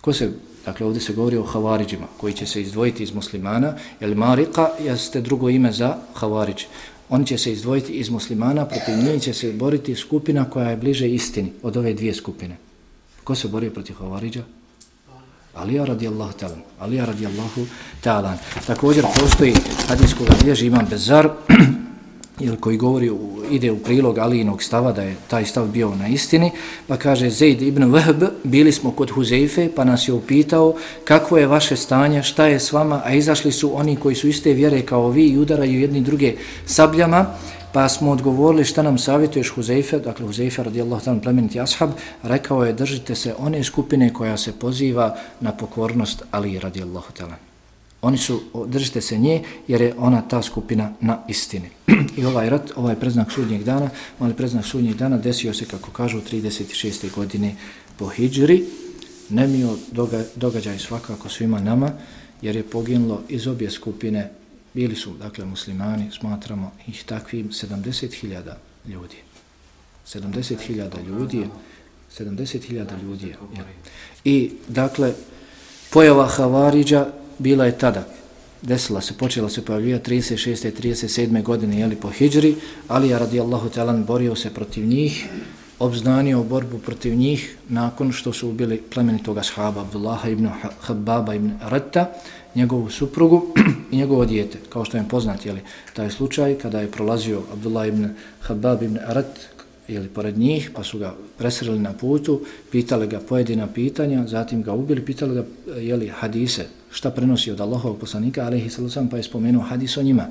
Ko se, dakle ovdje se govori o havariđima koji će se izdvojiti iz muslimana, jer marika jeste drugo ime za havariđ. On će se izdvojiti iz muslimana, protiv njih će se boriti skupina koja je bliže istini od ove dvije skupine. Ko se borio protiv havariđa? Alija radijallahu ta'ala. Alija radijallahu ta'ala. Također postoji hadijskog koga bilježi imam Bezar, [clears throat] ili koji govori, ide u prilog Alijinog stava, da je taj stav bio na istini, pa kaže Zaid ibn Vahb, bili smo kod Huzeife, pa nas je upitao kako je vaše stanje, šta je s vama, a izašli su oni koji su iste vjere kao vi i udaraju jedni druge sabljama, Pa smo odgovorili šta nam savjetuješ Huzeife, dakle Huzeife radijallahu ta'ala plemeniti ashab, rekao je držite se one skupine koja se poziva na pokornost Ali radijallahu ta'ala. Oni su, držite se nje jer je ona ta skupina na istini. [clears throat] I ovaj rat, ovaj preznak sudnjeg dana, ovaj mali preznak sudnjeg dana desio se, kako kažu, u 36. godine po Hidžri. Nemio događaj svakako svima nama jer je poginulo iz obje skupine bili su, dakle, muslimani, smatramo ih takvim 70.000 ljudi. 70.000 ljudi, 70.000 ljudi. Je. I, dakle, pojava Havariđa bila je tada. Desila se, počela se pojavljivati 36. 37. godine, jeli, po Hidžri, ali ja radijallahu talan borio se protiv njih, obznanio borbu protiv njih nakon što su ubili plemenitog ashaba Abdullaha ibn Hababa ibn Ratta, njegovu suprugu [clears throat] i njegovo dijete, kao što je poznat, jeli, taj slučaj kada je prolazio Abdullah ibn Habab ibn Arat, ili pored njih, pa su ga presreli na putu, pitali ga pojedina pitanja, zatim ga ubili, pitali ga, jeli, hadise, šta prenosi od Allahovog poslanika, alaihi sallam, pa je spomenuo hadis o njima.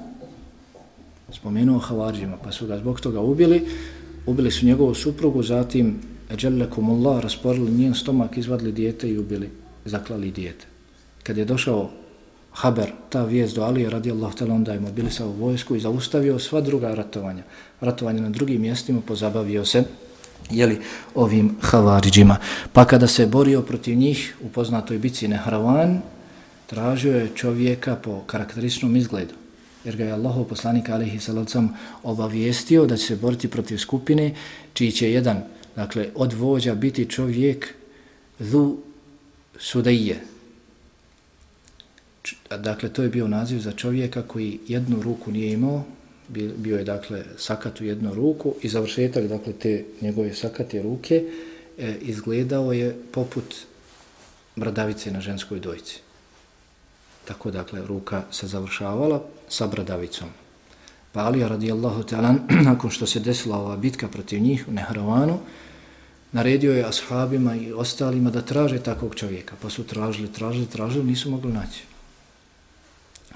Spomenuo havarđima, pa su ga zbog toga ubili, ubili su njegovu suprugu, zatim, eđelekumullah, rasporili njen stomak, izvadili dijete i ubili, zaklali dijete. Kad je došao Haber, ta vijest do Alije radijallahu ta'ala onda je mobilisao vojsku i zaustavio sva druga ratovanja. Ratovanje na drugim mjestima pozabavio se jeli, ovim havariđima. Pa kada se borio protiv njih u poznatoj bici Nehravan, tražio je čovjeka po karakterističnom izgledu. Jer ga je Allahov poslanik alihi salacom obavijestio da će se boriti protiv skupine čiji će jedan, dakle, od vođa biti čovjek dhu sudeje, dakle to je bio naziv za čovjeka koji jednu ruku nije imao, bio je dakle sakat u jednu ruku i završetak dakle te njegove sakate ruke e, izgledao je poput bradavice na ženskoj dojci. Tako dakle ruka se završavala sa bradavicom. Pa Alija radijallahu ta'ala [clears throat] nakon što se desila ova bitka protiv njih u Nehravanu, naredio je ashabima i ostalima da traže takvog čovjeka. Pa su tražili, tražili, tražili, nisu mogli naći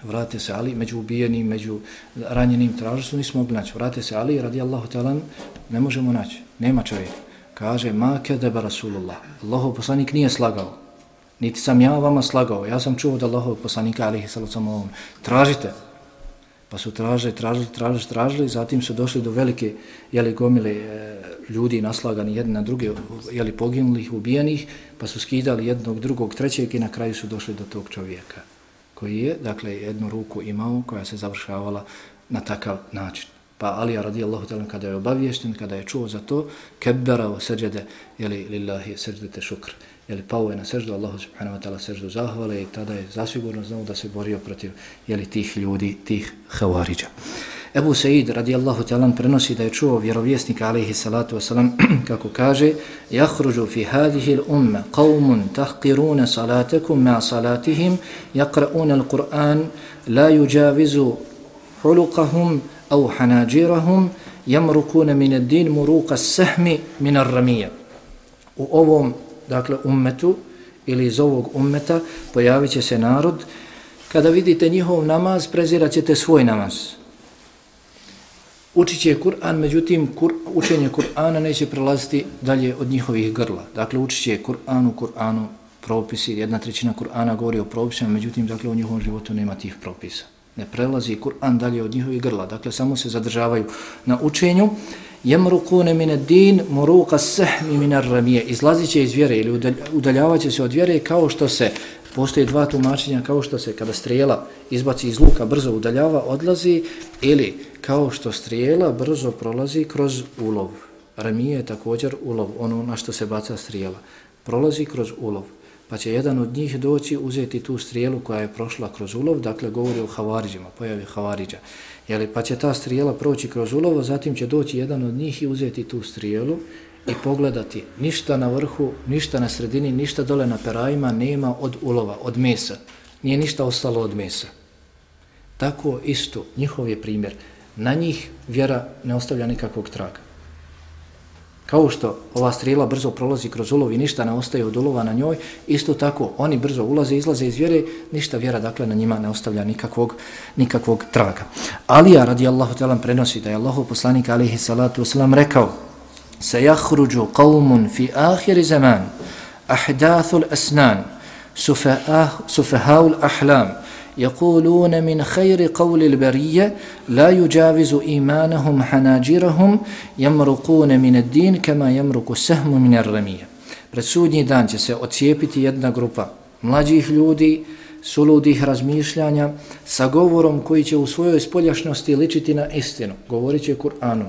vrate se Ali, među ubijenim, među ranjenim, tražili su, nismo mogli naći. Vrate se Ali, radijallahu talan, ne možemo naći. Nema čovjeka. Kaže, ma kedeba Rasulullah. Allahov poslanik nije slagao. Niti sam ja vama slagao. Ja sam čuo da Allahov poslanika, alihi sallam, ovom. Tražite. Pa su tražili, tražili, tražili, tražili, zatim su došli do velike jeli, gomile e, ljudi naslagani jedni na druge, jeli, poginulih, ubijenih, pa su skidali jednog, drugog, trećeg i na kraju su došli do tog čovjeka koji je, dakle, jednu ruku imao koja se završavala na takav način. Pa Alija radijallahu ta'ala kada je obaviješten, kada je čuo za to, kebberao seđede, jeli lillahi srđete šukr, jeli pao je na seždu, Allahu subhanahu wa ta'ala seždu zahvale i tada je zasigurno znao da se borio protiv jeli tih ljudi, tih havariđa. Ebu Sa'id radijallahu ta'ala prenosi da je čuo vjerovjesnika alaihi salatu wasalam [clears throat] kako kaže Jahruđu fi hadihi l'umme qavmun tahqiruna salatekum ma salatihim jakra'une l'Qur'an la yuđavizu hulukahum au hanađirahum jamrukune min ad-din muruqa sahmi min ar-ramija. U ovom, dakle, ummetu ili iz ovog ummeta pojavit se narod kada vidite njihov namaz, prezirat svoj namaz učit će Kur'an, međutim kur, učenje Kur'ana neće prelaziti dalje od njihovih grla. Dakle, učit će Kur'anu, Kur'anu propisi, jedna trećina Kur'ana govori o propisima, međutim, dakle, u njihovom životu nema tih propisa. Ne prelazi Kur'an dalje od njihovih grla, dakle, samo se zadržavaju na učenju. Jemrukune mine din muruka sehmi minar ramije. Izlazit će iz vjere ili udaljavat će se od vjere kao što se Postoje dva tumačenja kao što se kada strijela izbaci iz luka brzo udaljava, odlazi ili kao što strijela brzo prolazi kroz ulov. Ramije je također ulov, ono na što se baca strijela. Prolazi kroz ulov. Pa će jedan od njih doći uzeti tu strijelu koja je prošla kroz ulov, dakle govori o havariđima, pojavi havariđa. Jeli, pa će ta strijela proći kroz ulov, zatim će doći jedan od njih i uzeti tu strijelu i pogledati ništa na vrhu, ništa na sredini, ništa dole na perajima nema od ulova, od mesa. Nije ništa ostalo od mesa. Tako isto, njihov je primjer. Na njih vjera ne ostavlja nikakvog traga. Kao što ova strela brzo prolazi kroz ulov i ništa ne ostaje od ulova na njoj, isto tako oni brzo ulaze, izlaze iz vjere, ništa vjera dakle na njima ne ostavlja nikakvog, nikakvog traga. Alija radijallahu talan prenosi da je Allahu poslanik alihi salatu wasalam rekao سيخرج قوم في آخر زمان أحداث الأسنان سفهاء الأحلام يقولون من خير قول البرية لا يجاوز إيمانهم حناجرهم يمرقون من الدين كما يمرق السهم من الرمية Pred sudnji dan će se ocijepiti jedna grupa mlađih ljudi, suludih razmišljanja sa govorom koji će u svojoj spoljašnosti ličiti na istinu. Govorit će Kur'anu,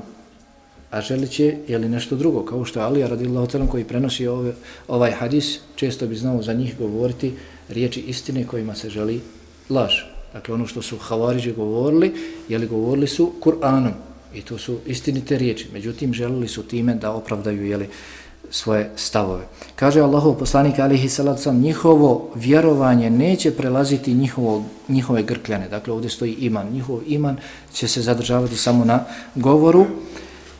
a želit će je li nešto drugo, kao što Alija radijallahu talam koji prenosi ove, ovaj hadis, često bi znao za njih govoriti riječi istine kojima se želi laž. Dakle, ono što su havariđe govorili, je li govorili su Kur'anom i to su istinite riječi. Međutim, želili su time da opravdaju je li, svoje stavove. Kaže Allahov poslanik alihi salacom, njihovo vjerovanje neće prelaziti njihovo, njihove grkljane. Dakle, ovdje stoji iman. Njihov iman će se zadržavati samo na govoru,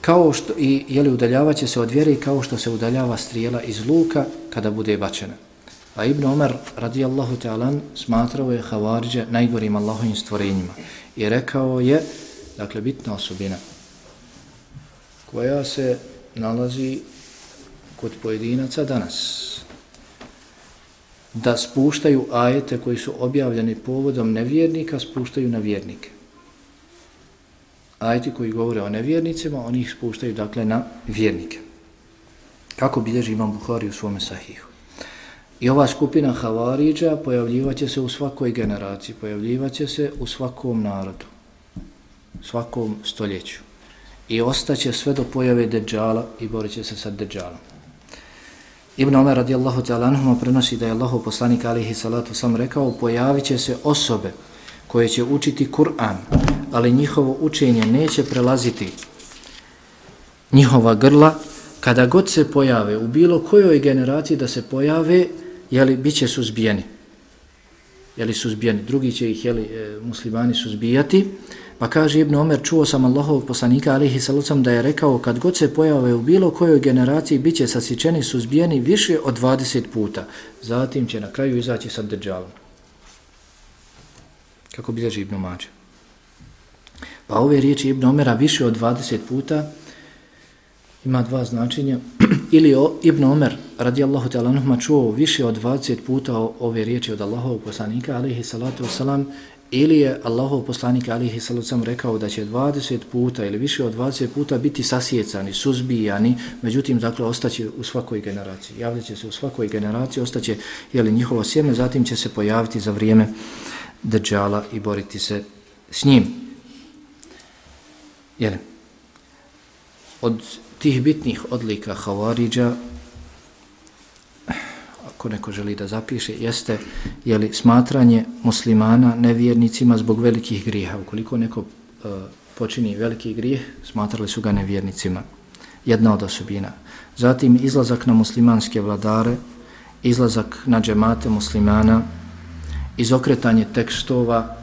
kao što i je li udaljavaće se od vjere kao što se udaljava strijela iz luka kada bude bačena. A Ibn Omer radijallahu ta'alan smatrao je Havarđe najgorim Allahovim stvorenjima i rekao je, dakle bitna osobina koja se nalazi kod pojedinaca danas da spuštaju ajete koji su objavljeni povodom nevjernika, spuštaju na vjernike ajti koji govore o nevjernicima, oni ih spuštaju dakle na vjernike. Kako bilježi Imam Buhari u svome sahihu. I ova skupina Havariđa pojavljivaće se u svakoj generaciji, pojavljivaće se u svakom narodu, svakom stoljeću. I ostaće sve do pojave Deđala i borit se sa Deđalom. Ibn Omer radijallahu ta'ala anhuma prenosi da je Allah poslanik alihi salatu sam rekao pojavit se osobe koje će učiti Kur'an, ali njihovo učenje neće prelaziti njihova grla, kada god se pojave u bilo kojoj generaciji da se pojave, jeli, bit će suzbijeni. Jeli suzbijeni. Drugi će ih, jeli, e, muslimani suzbijati. Pa kaže Ibn Omer, čuo sam Allahov poslanika, alihi salucam, da je rekao, kad god se pojave u bilo kojoj generaciji, bit će sasičeni, suzbijeni više od 20 puta. Zatim će na kraju izaći sa državom kako bilježi Ibn Mađe. Pa ove riječi Ibn Omera više od 20 puta ima dva značenja. [clears throat] Ili o, Ibn Omer radijallahu ta'ala nuhma čuo više od 20 puta ove riječi od Allahovog poslanika alaihi salatu wasalam ili je Allahov poslanik alaihi salatu wasalam rekao da će 20 puta ili više od 20 puta biti sasjecani, suzbijani, međutim dakle ostaće u svakoj generaciji. Javljat će se u svakoj generaciji, ostaće jeli, njihovo sjeme, zatim će se pojaviti za vrijeme Dejjala i boriti se s njim. Jel? od tih bitnih odlika Havariđa, ako neko želi da zapiše, jeste jeli, smatranje muslimana nevjernicima zbog velikih grijeha. Ukoliko neko uh, počini veliki grijeh, smatrali su ga nevjernicima. Jedna od osobina. Zatim izlazak na muslimanske vladare, izlazak na džemate muslimana, izokretanje tekstova,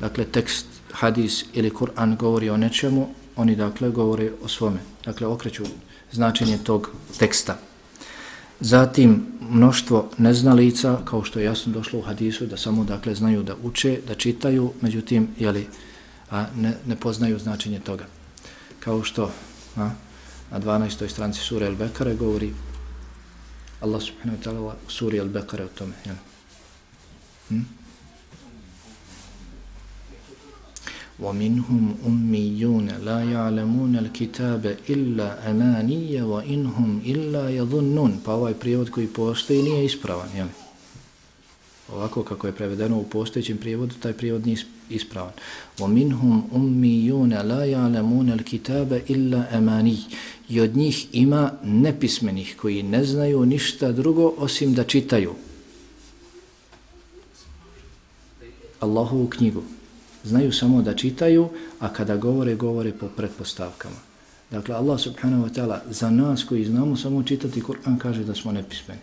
dakle tekst, hadis ili Kur'an govori o nečemu, oni dakle govore o svome, dakle okreću značenje tog teksta. Zatim mnoštvo neznalica, kao što je jasno došlo u hadisu, da samo dakle znaju da uče, da čitaju, međutim, jeli, a ne, ne poznaju značenje toga. Kao što a, na 12. stranci sura El-Bekare govori Allah subhanahu wa ta'ala u suri El-Bekare o tome. Jeli. Hm? ومنهم أميون لا يعلمون الكتاب إلا أمانية وإنهم إلا يظنون pa ovaj prijevod koji postoji nije ispravan jel? Ovako kako je prevedeno u postojećem prijevodu, taj prijevod nije ispravan. وَمِنْهُمْ أُمِّيُونَ لَا يَعْلَمُونَ الْكِتَابَ إِلَّا أَمَانِي I od njih ima nepismenih koji ne znaju ništa drugo osim da čitaju. Allahovu knjigu. Znaju samo da čitaju, a kada govore, govore po pretpostavkama. Dakle, Allah subhanahu wa ta'ala za nas koji znamo samo čitati Kur'an kaže da smo nepismeni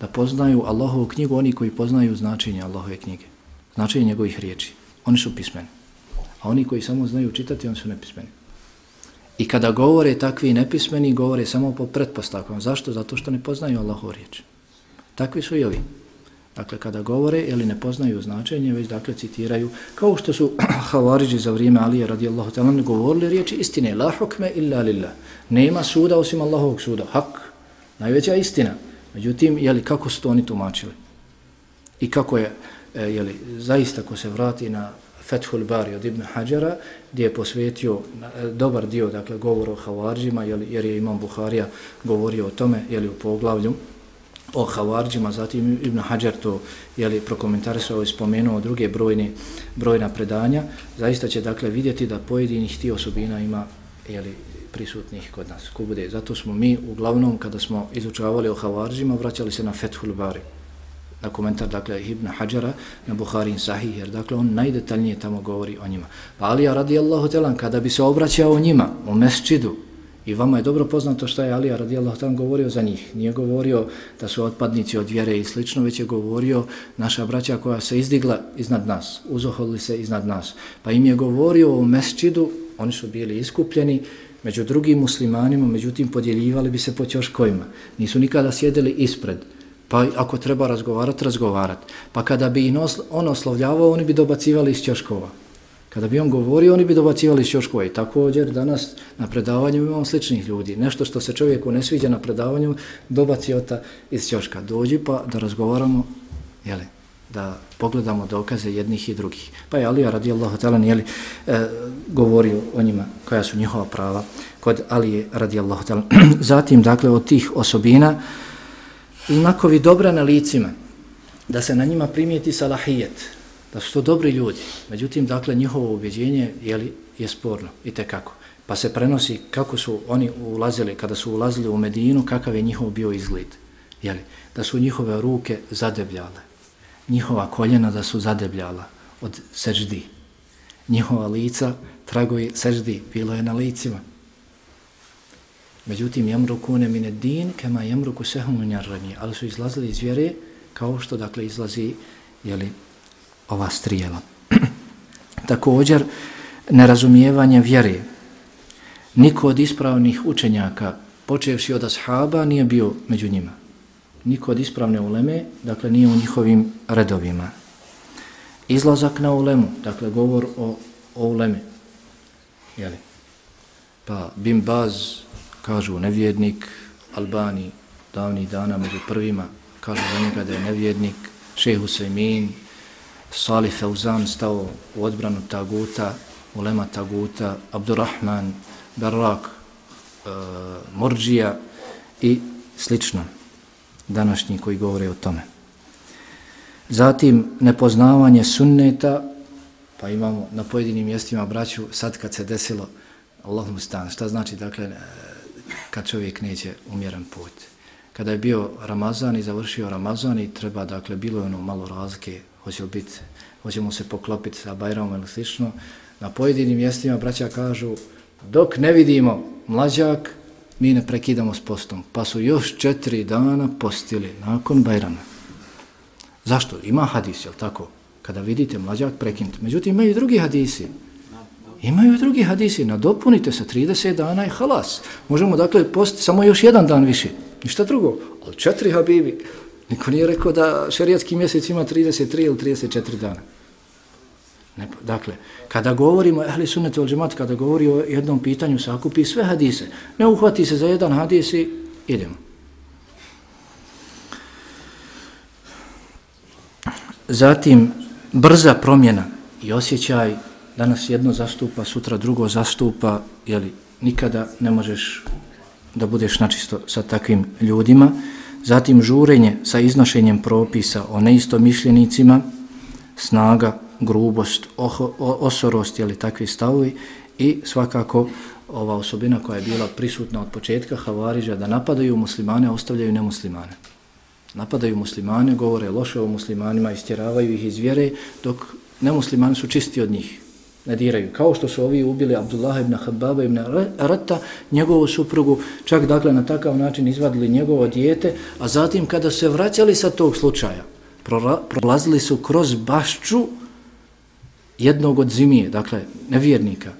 da poznaju Allahovu knjigu oni koji poznaju značenje Allahove knjige, značenje njegovih riječi. Oni su pismeni. A oni koji samo znaju čitati, oni su nepismeni. I kada govore takvi nepismeni, govore samo po pretpostavkama. Zašto? Zato što ne poznaju Allahovu riječ. Takvi su i ovi. Dakle, kada govore ili ne poznaju značenje, već dakle citiraju, kao što su [clears throat] havariđi za vrijeme Alije radijallahu ta'ala govorili riječi istine, la hukme illa lillah. Nema suda osim Allahovog suda. Hak, najveća istina. Međutim, jeli, kako su to oni tumačili? I kako je, e, jeli, zaista ko se vrati na Fethul Bari od Ibn Hajara, gdje je posvetio e, dobar dio, dakle, govor o Havarđima, jeli, jer je Imam Buharija govorio o tome, jeli, u poglavlju o Havarđima, zatim Ibn Hajar to, jeli, prokomentarisao i spomenuo druge brojne, brojna predanja, zaista će, dakle, vidjeti da pojedinih ti osobina ima, jeli, prisutnih kod nas. Ko bude? Zato smo mi uglavnom kada smo izučavali o Havarđima vraćali se na Fethul Bari na komentar dakle Ibn Hajara na Buharin Sahih jer dakle on najdetaljnije tamo govori o njima. Pa Alija radijallahu telan kada bi se obraćao o njima u mesčidu i vama je dobro poznato što je Alija radijallahu telan govorio za njih. Nije govorio da su otpadnici od vjere i slično, već je govorio naša braća koja se izdigla iznad nas, uzohodili se iznad nas. Pa im je govorio o mesčidu, oni su bili iskupljeni, među drugim muslimanima, međutim podjeljivali bi se po ćoškojima. Nisu nikada sjedili ispred. Pa ako treba razgovarati, razgovarati. Pa kada bi on oslovljavao, oni bi dobacivali iz ćoškova. Kada bi on govorio, oni bi dobacivali s još I također danas na predavanju imamo sličnih ljudi. Nešto što se čovjeku ne sviđa na predavanju, dobaci ota iz ćoška. Dođi pa da razgovaramo, jeli, da pogledamo dokaze jednih i drugih. Pa je Alija radijallahu ta'ala nijeli e, govorio o njima koja su njihova prava kod Alije radijallahu ta'ala. [clears throat] Zatim, dakle, od tih osobina znakovi dobra na licima, da se na njima primijeti salahijet, da su to dobri ljudi. Međutim, dakle, njihovo ubjeđenje jeli, je sporno i kako. Pa se prenosi kako su oni ulazili, kada su ulazili u Medinu, kakav je njihov bio izgled. Jeli, da su njihove ruke zadebljale njihova koljena da su zadebljala od seždi. Njihova lica, tragovi seždi, bilo je na licima. Međutim, jemrukune mine din, kema jemruku sehum njarrani, ali su izlazili iz vjere kao što, dakle, izlazi jeli, ova strijela. [clears throat] Također, nerazumijevanje vjere. Niko od ispravnih učenjaka, počevši od ashaba, nije bio među njima niko od ispravne uleme, dakle nije u njihovim redovima. Izlazak na ulemu, dakle govor o, o uleme. Jeli? Pa Bim Baz, kažu nevjednik, Albani, davni dana među prvima, kažu za njega da je nevjednik, Šehu Sejmin, Salih Feuzan stao u odbranu Taguta, ulema Taguta, Abdurrahman, Barak, e, Morđija i slično današnji koji govore o tome. Zatim nepoznavanje sunneta, pa imamo na pojedinim mjestima braću, sad kad se desilo Allahum stan, šta znači dakle e, kad čovjek neće umjeren put. Kada je bio Ramazan i završio Ramazan i treba, dakle, bilo je ono malo razlike, hoće li biti, hoćemo se poklopiti sa Bajramom ili slično, na pojedinim mjestima braća kažu, dok ne vidimo mlađak, mi ne prekidamo s postom. Pa su još četiri dana postili nakon Bajrama. Zašto? Ima hadis, jel tako? Kada vidite mlađak prekinite. Međutim, imaju drugi hadisi. Imaju drugi hadisi. Nadopunite sa 30 dana i halas. Možemo dakle postiti samo još jedan dan više. Ništa drugo. Ali četiri habibi. Niko nije rekao da šerijatski mjesec ima 33 ili 34 dana. Ne, dakle, kada govorimo ehli sunnet ili džemat, kada govori o jednom pitanju, sakupi sve hadise. Ne uhvati se za jedan hadis i idemo. Zatim, brza promjena i osjećaj, danas jedno zastupa, sutra drugo zastupa, jeli, nikada ne možeš da budeš načisto sa takvim ljudima. Zatim žurenje sa iznošenjem propisa o neistomišljenicima, snaga, grubost, oho, osorost ili takvi stavovi i svakako ova osobina koja je bila prisutna od početka Havariđa da napadaju muslimane, ostavljaju nemuslimane. Napadaju muslimane, govore loše o muslimanima, istjeravaju ih iz vjere, dok nemuslimani su čisti od njih ne diraju. Kao što su ovi ubili Abdullah ibn Hababa ibn Rata, njegovu suprugu, čak dakle na takav način izvadili njegovo dijete, a zatim kada se vraćali sa tog slučaja, prolazili su kroz bašću jednog od zimije, dakle nevjernika,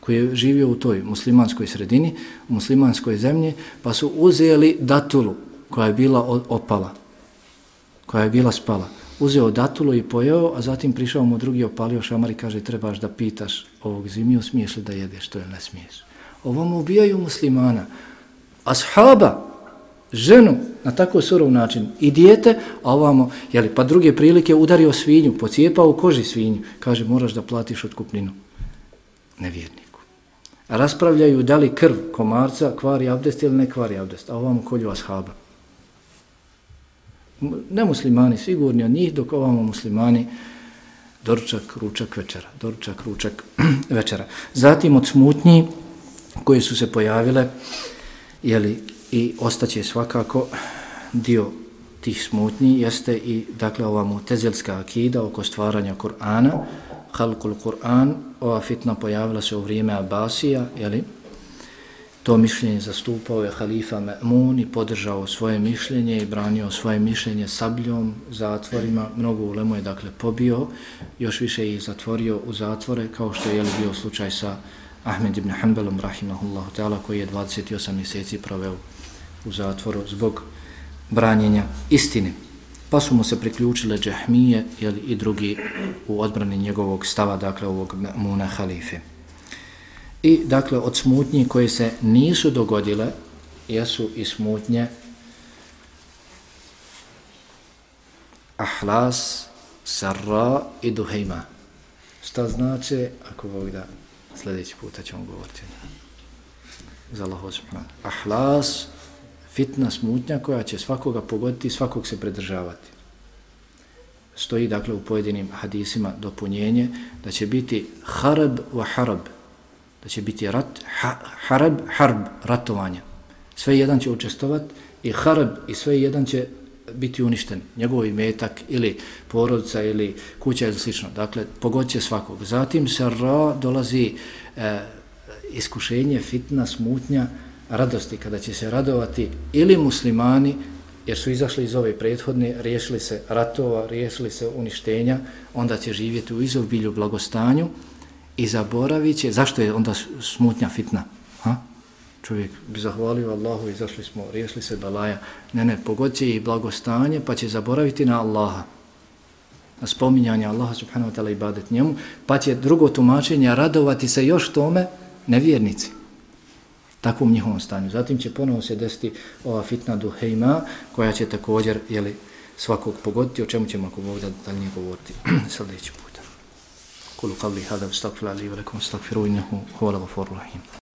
koji je živio u toj muslimanskoj sredini, u muslimanskoj zemlji, pa su uzeli datulu koja je bila opala, koja je bila spala uzeo datulu i pojeo, a zatim prišao mu drugi opalio šamar i kaže trebaš da pitaš ovog zimiju smiješ li da jedeš, to je ne smiješ. Ovom ubijaju muslimana, ashaba, ženu na tako surov način i dijete, a ovamo, jeli, pa druge prilike udario svinju, pocijepao u koži svinju, kaže moraš da platiš otkupninu nevjerniku. Raspravljaju da li krv komarca kvari abdest ili ne kvari abdest, a ovamo kolju ashaba nemuslimani sigurni od njih, dok ovamo muslimani doručak, ručak, večera. Doručak, ručak, [clears throat] večera. Zatim od smutnji koje su se pojavile, jeli, i ostaće svakako dio tih smutnji, jeste i, dakle, ova mutezelska akida oko stvaranja Kur'ana, halkul Kur'an, ova fitna pojavila se u vrijeme Abasija, jeli, to mišljenje zastupao je halifa Me'mun i podržao svoje mišljenje i branio svoje mišljenje sabljom, zatvorima. Mnogo ulemu je dakle pobio, još više ih zatvorio u zatvore, kao što je bio slučaj sa Ahmed ibn Hanbelom, rahimahullahu ta'ala, koji je 28 mjeseci proveo u zatvoru zbog branjenja istine. Pa su mu se priključile džahmije jeli, i drugi u odbrani njegovog stava, dakle ovog Me'muna halife. I dakle od smutnji koje se nisu dogodile jesu i smutnje ahlas, sarra i duhejma. Šta znači, ako Bog da, sljedeći puta ćemo govoriti. Za Allah Ahlas, fitna smutnja koja će svakoga pogoditi, svakog se predržavati. Stoji dakle u pojedinim hadisima dopunjenje da će biti harab wa harab, da će biti rat, ha, harab, harb, ratovanje. Sve jedan će učestovati i harb i sve jedan će biti uništen, njegov imetak ili porodica ili kuća ili slično. Dakle, pogoće svakog. Zatim se ra dolazi e, iskušenje, fitna, smutnja, radosti, kada će se radovati ili muslimani, jer su izašli iz ove prethodne, riješili se ratova, riješili se uništenja, onda će živjeti u izobilju, blagostanju, i zaboravit će, zašto je onda smutnja fitna? Ha? Čovjek bi zahvalio Allahu izašli smo, riješili se balaja. Ne, ne, pogod će i blagostanje, pa će zaboraviti na Allaha. Na spominjanje Allaha subhanahu wa ta'la i badet njemu, pa će drugo tumačenje radovati se još tome nevjernici. Takvom njihovom stanju. Zatim će ponovo se desiti ova fitna duhejma, koja će također, jeli, svakog pogoditi, o čemu ćemo ako Bog da dalje govoriti. [clears throat] Sljedeći put. قولوا قولي هذا واستغفر لي ولكم استغفروا إنه هو الغفور الرحيم.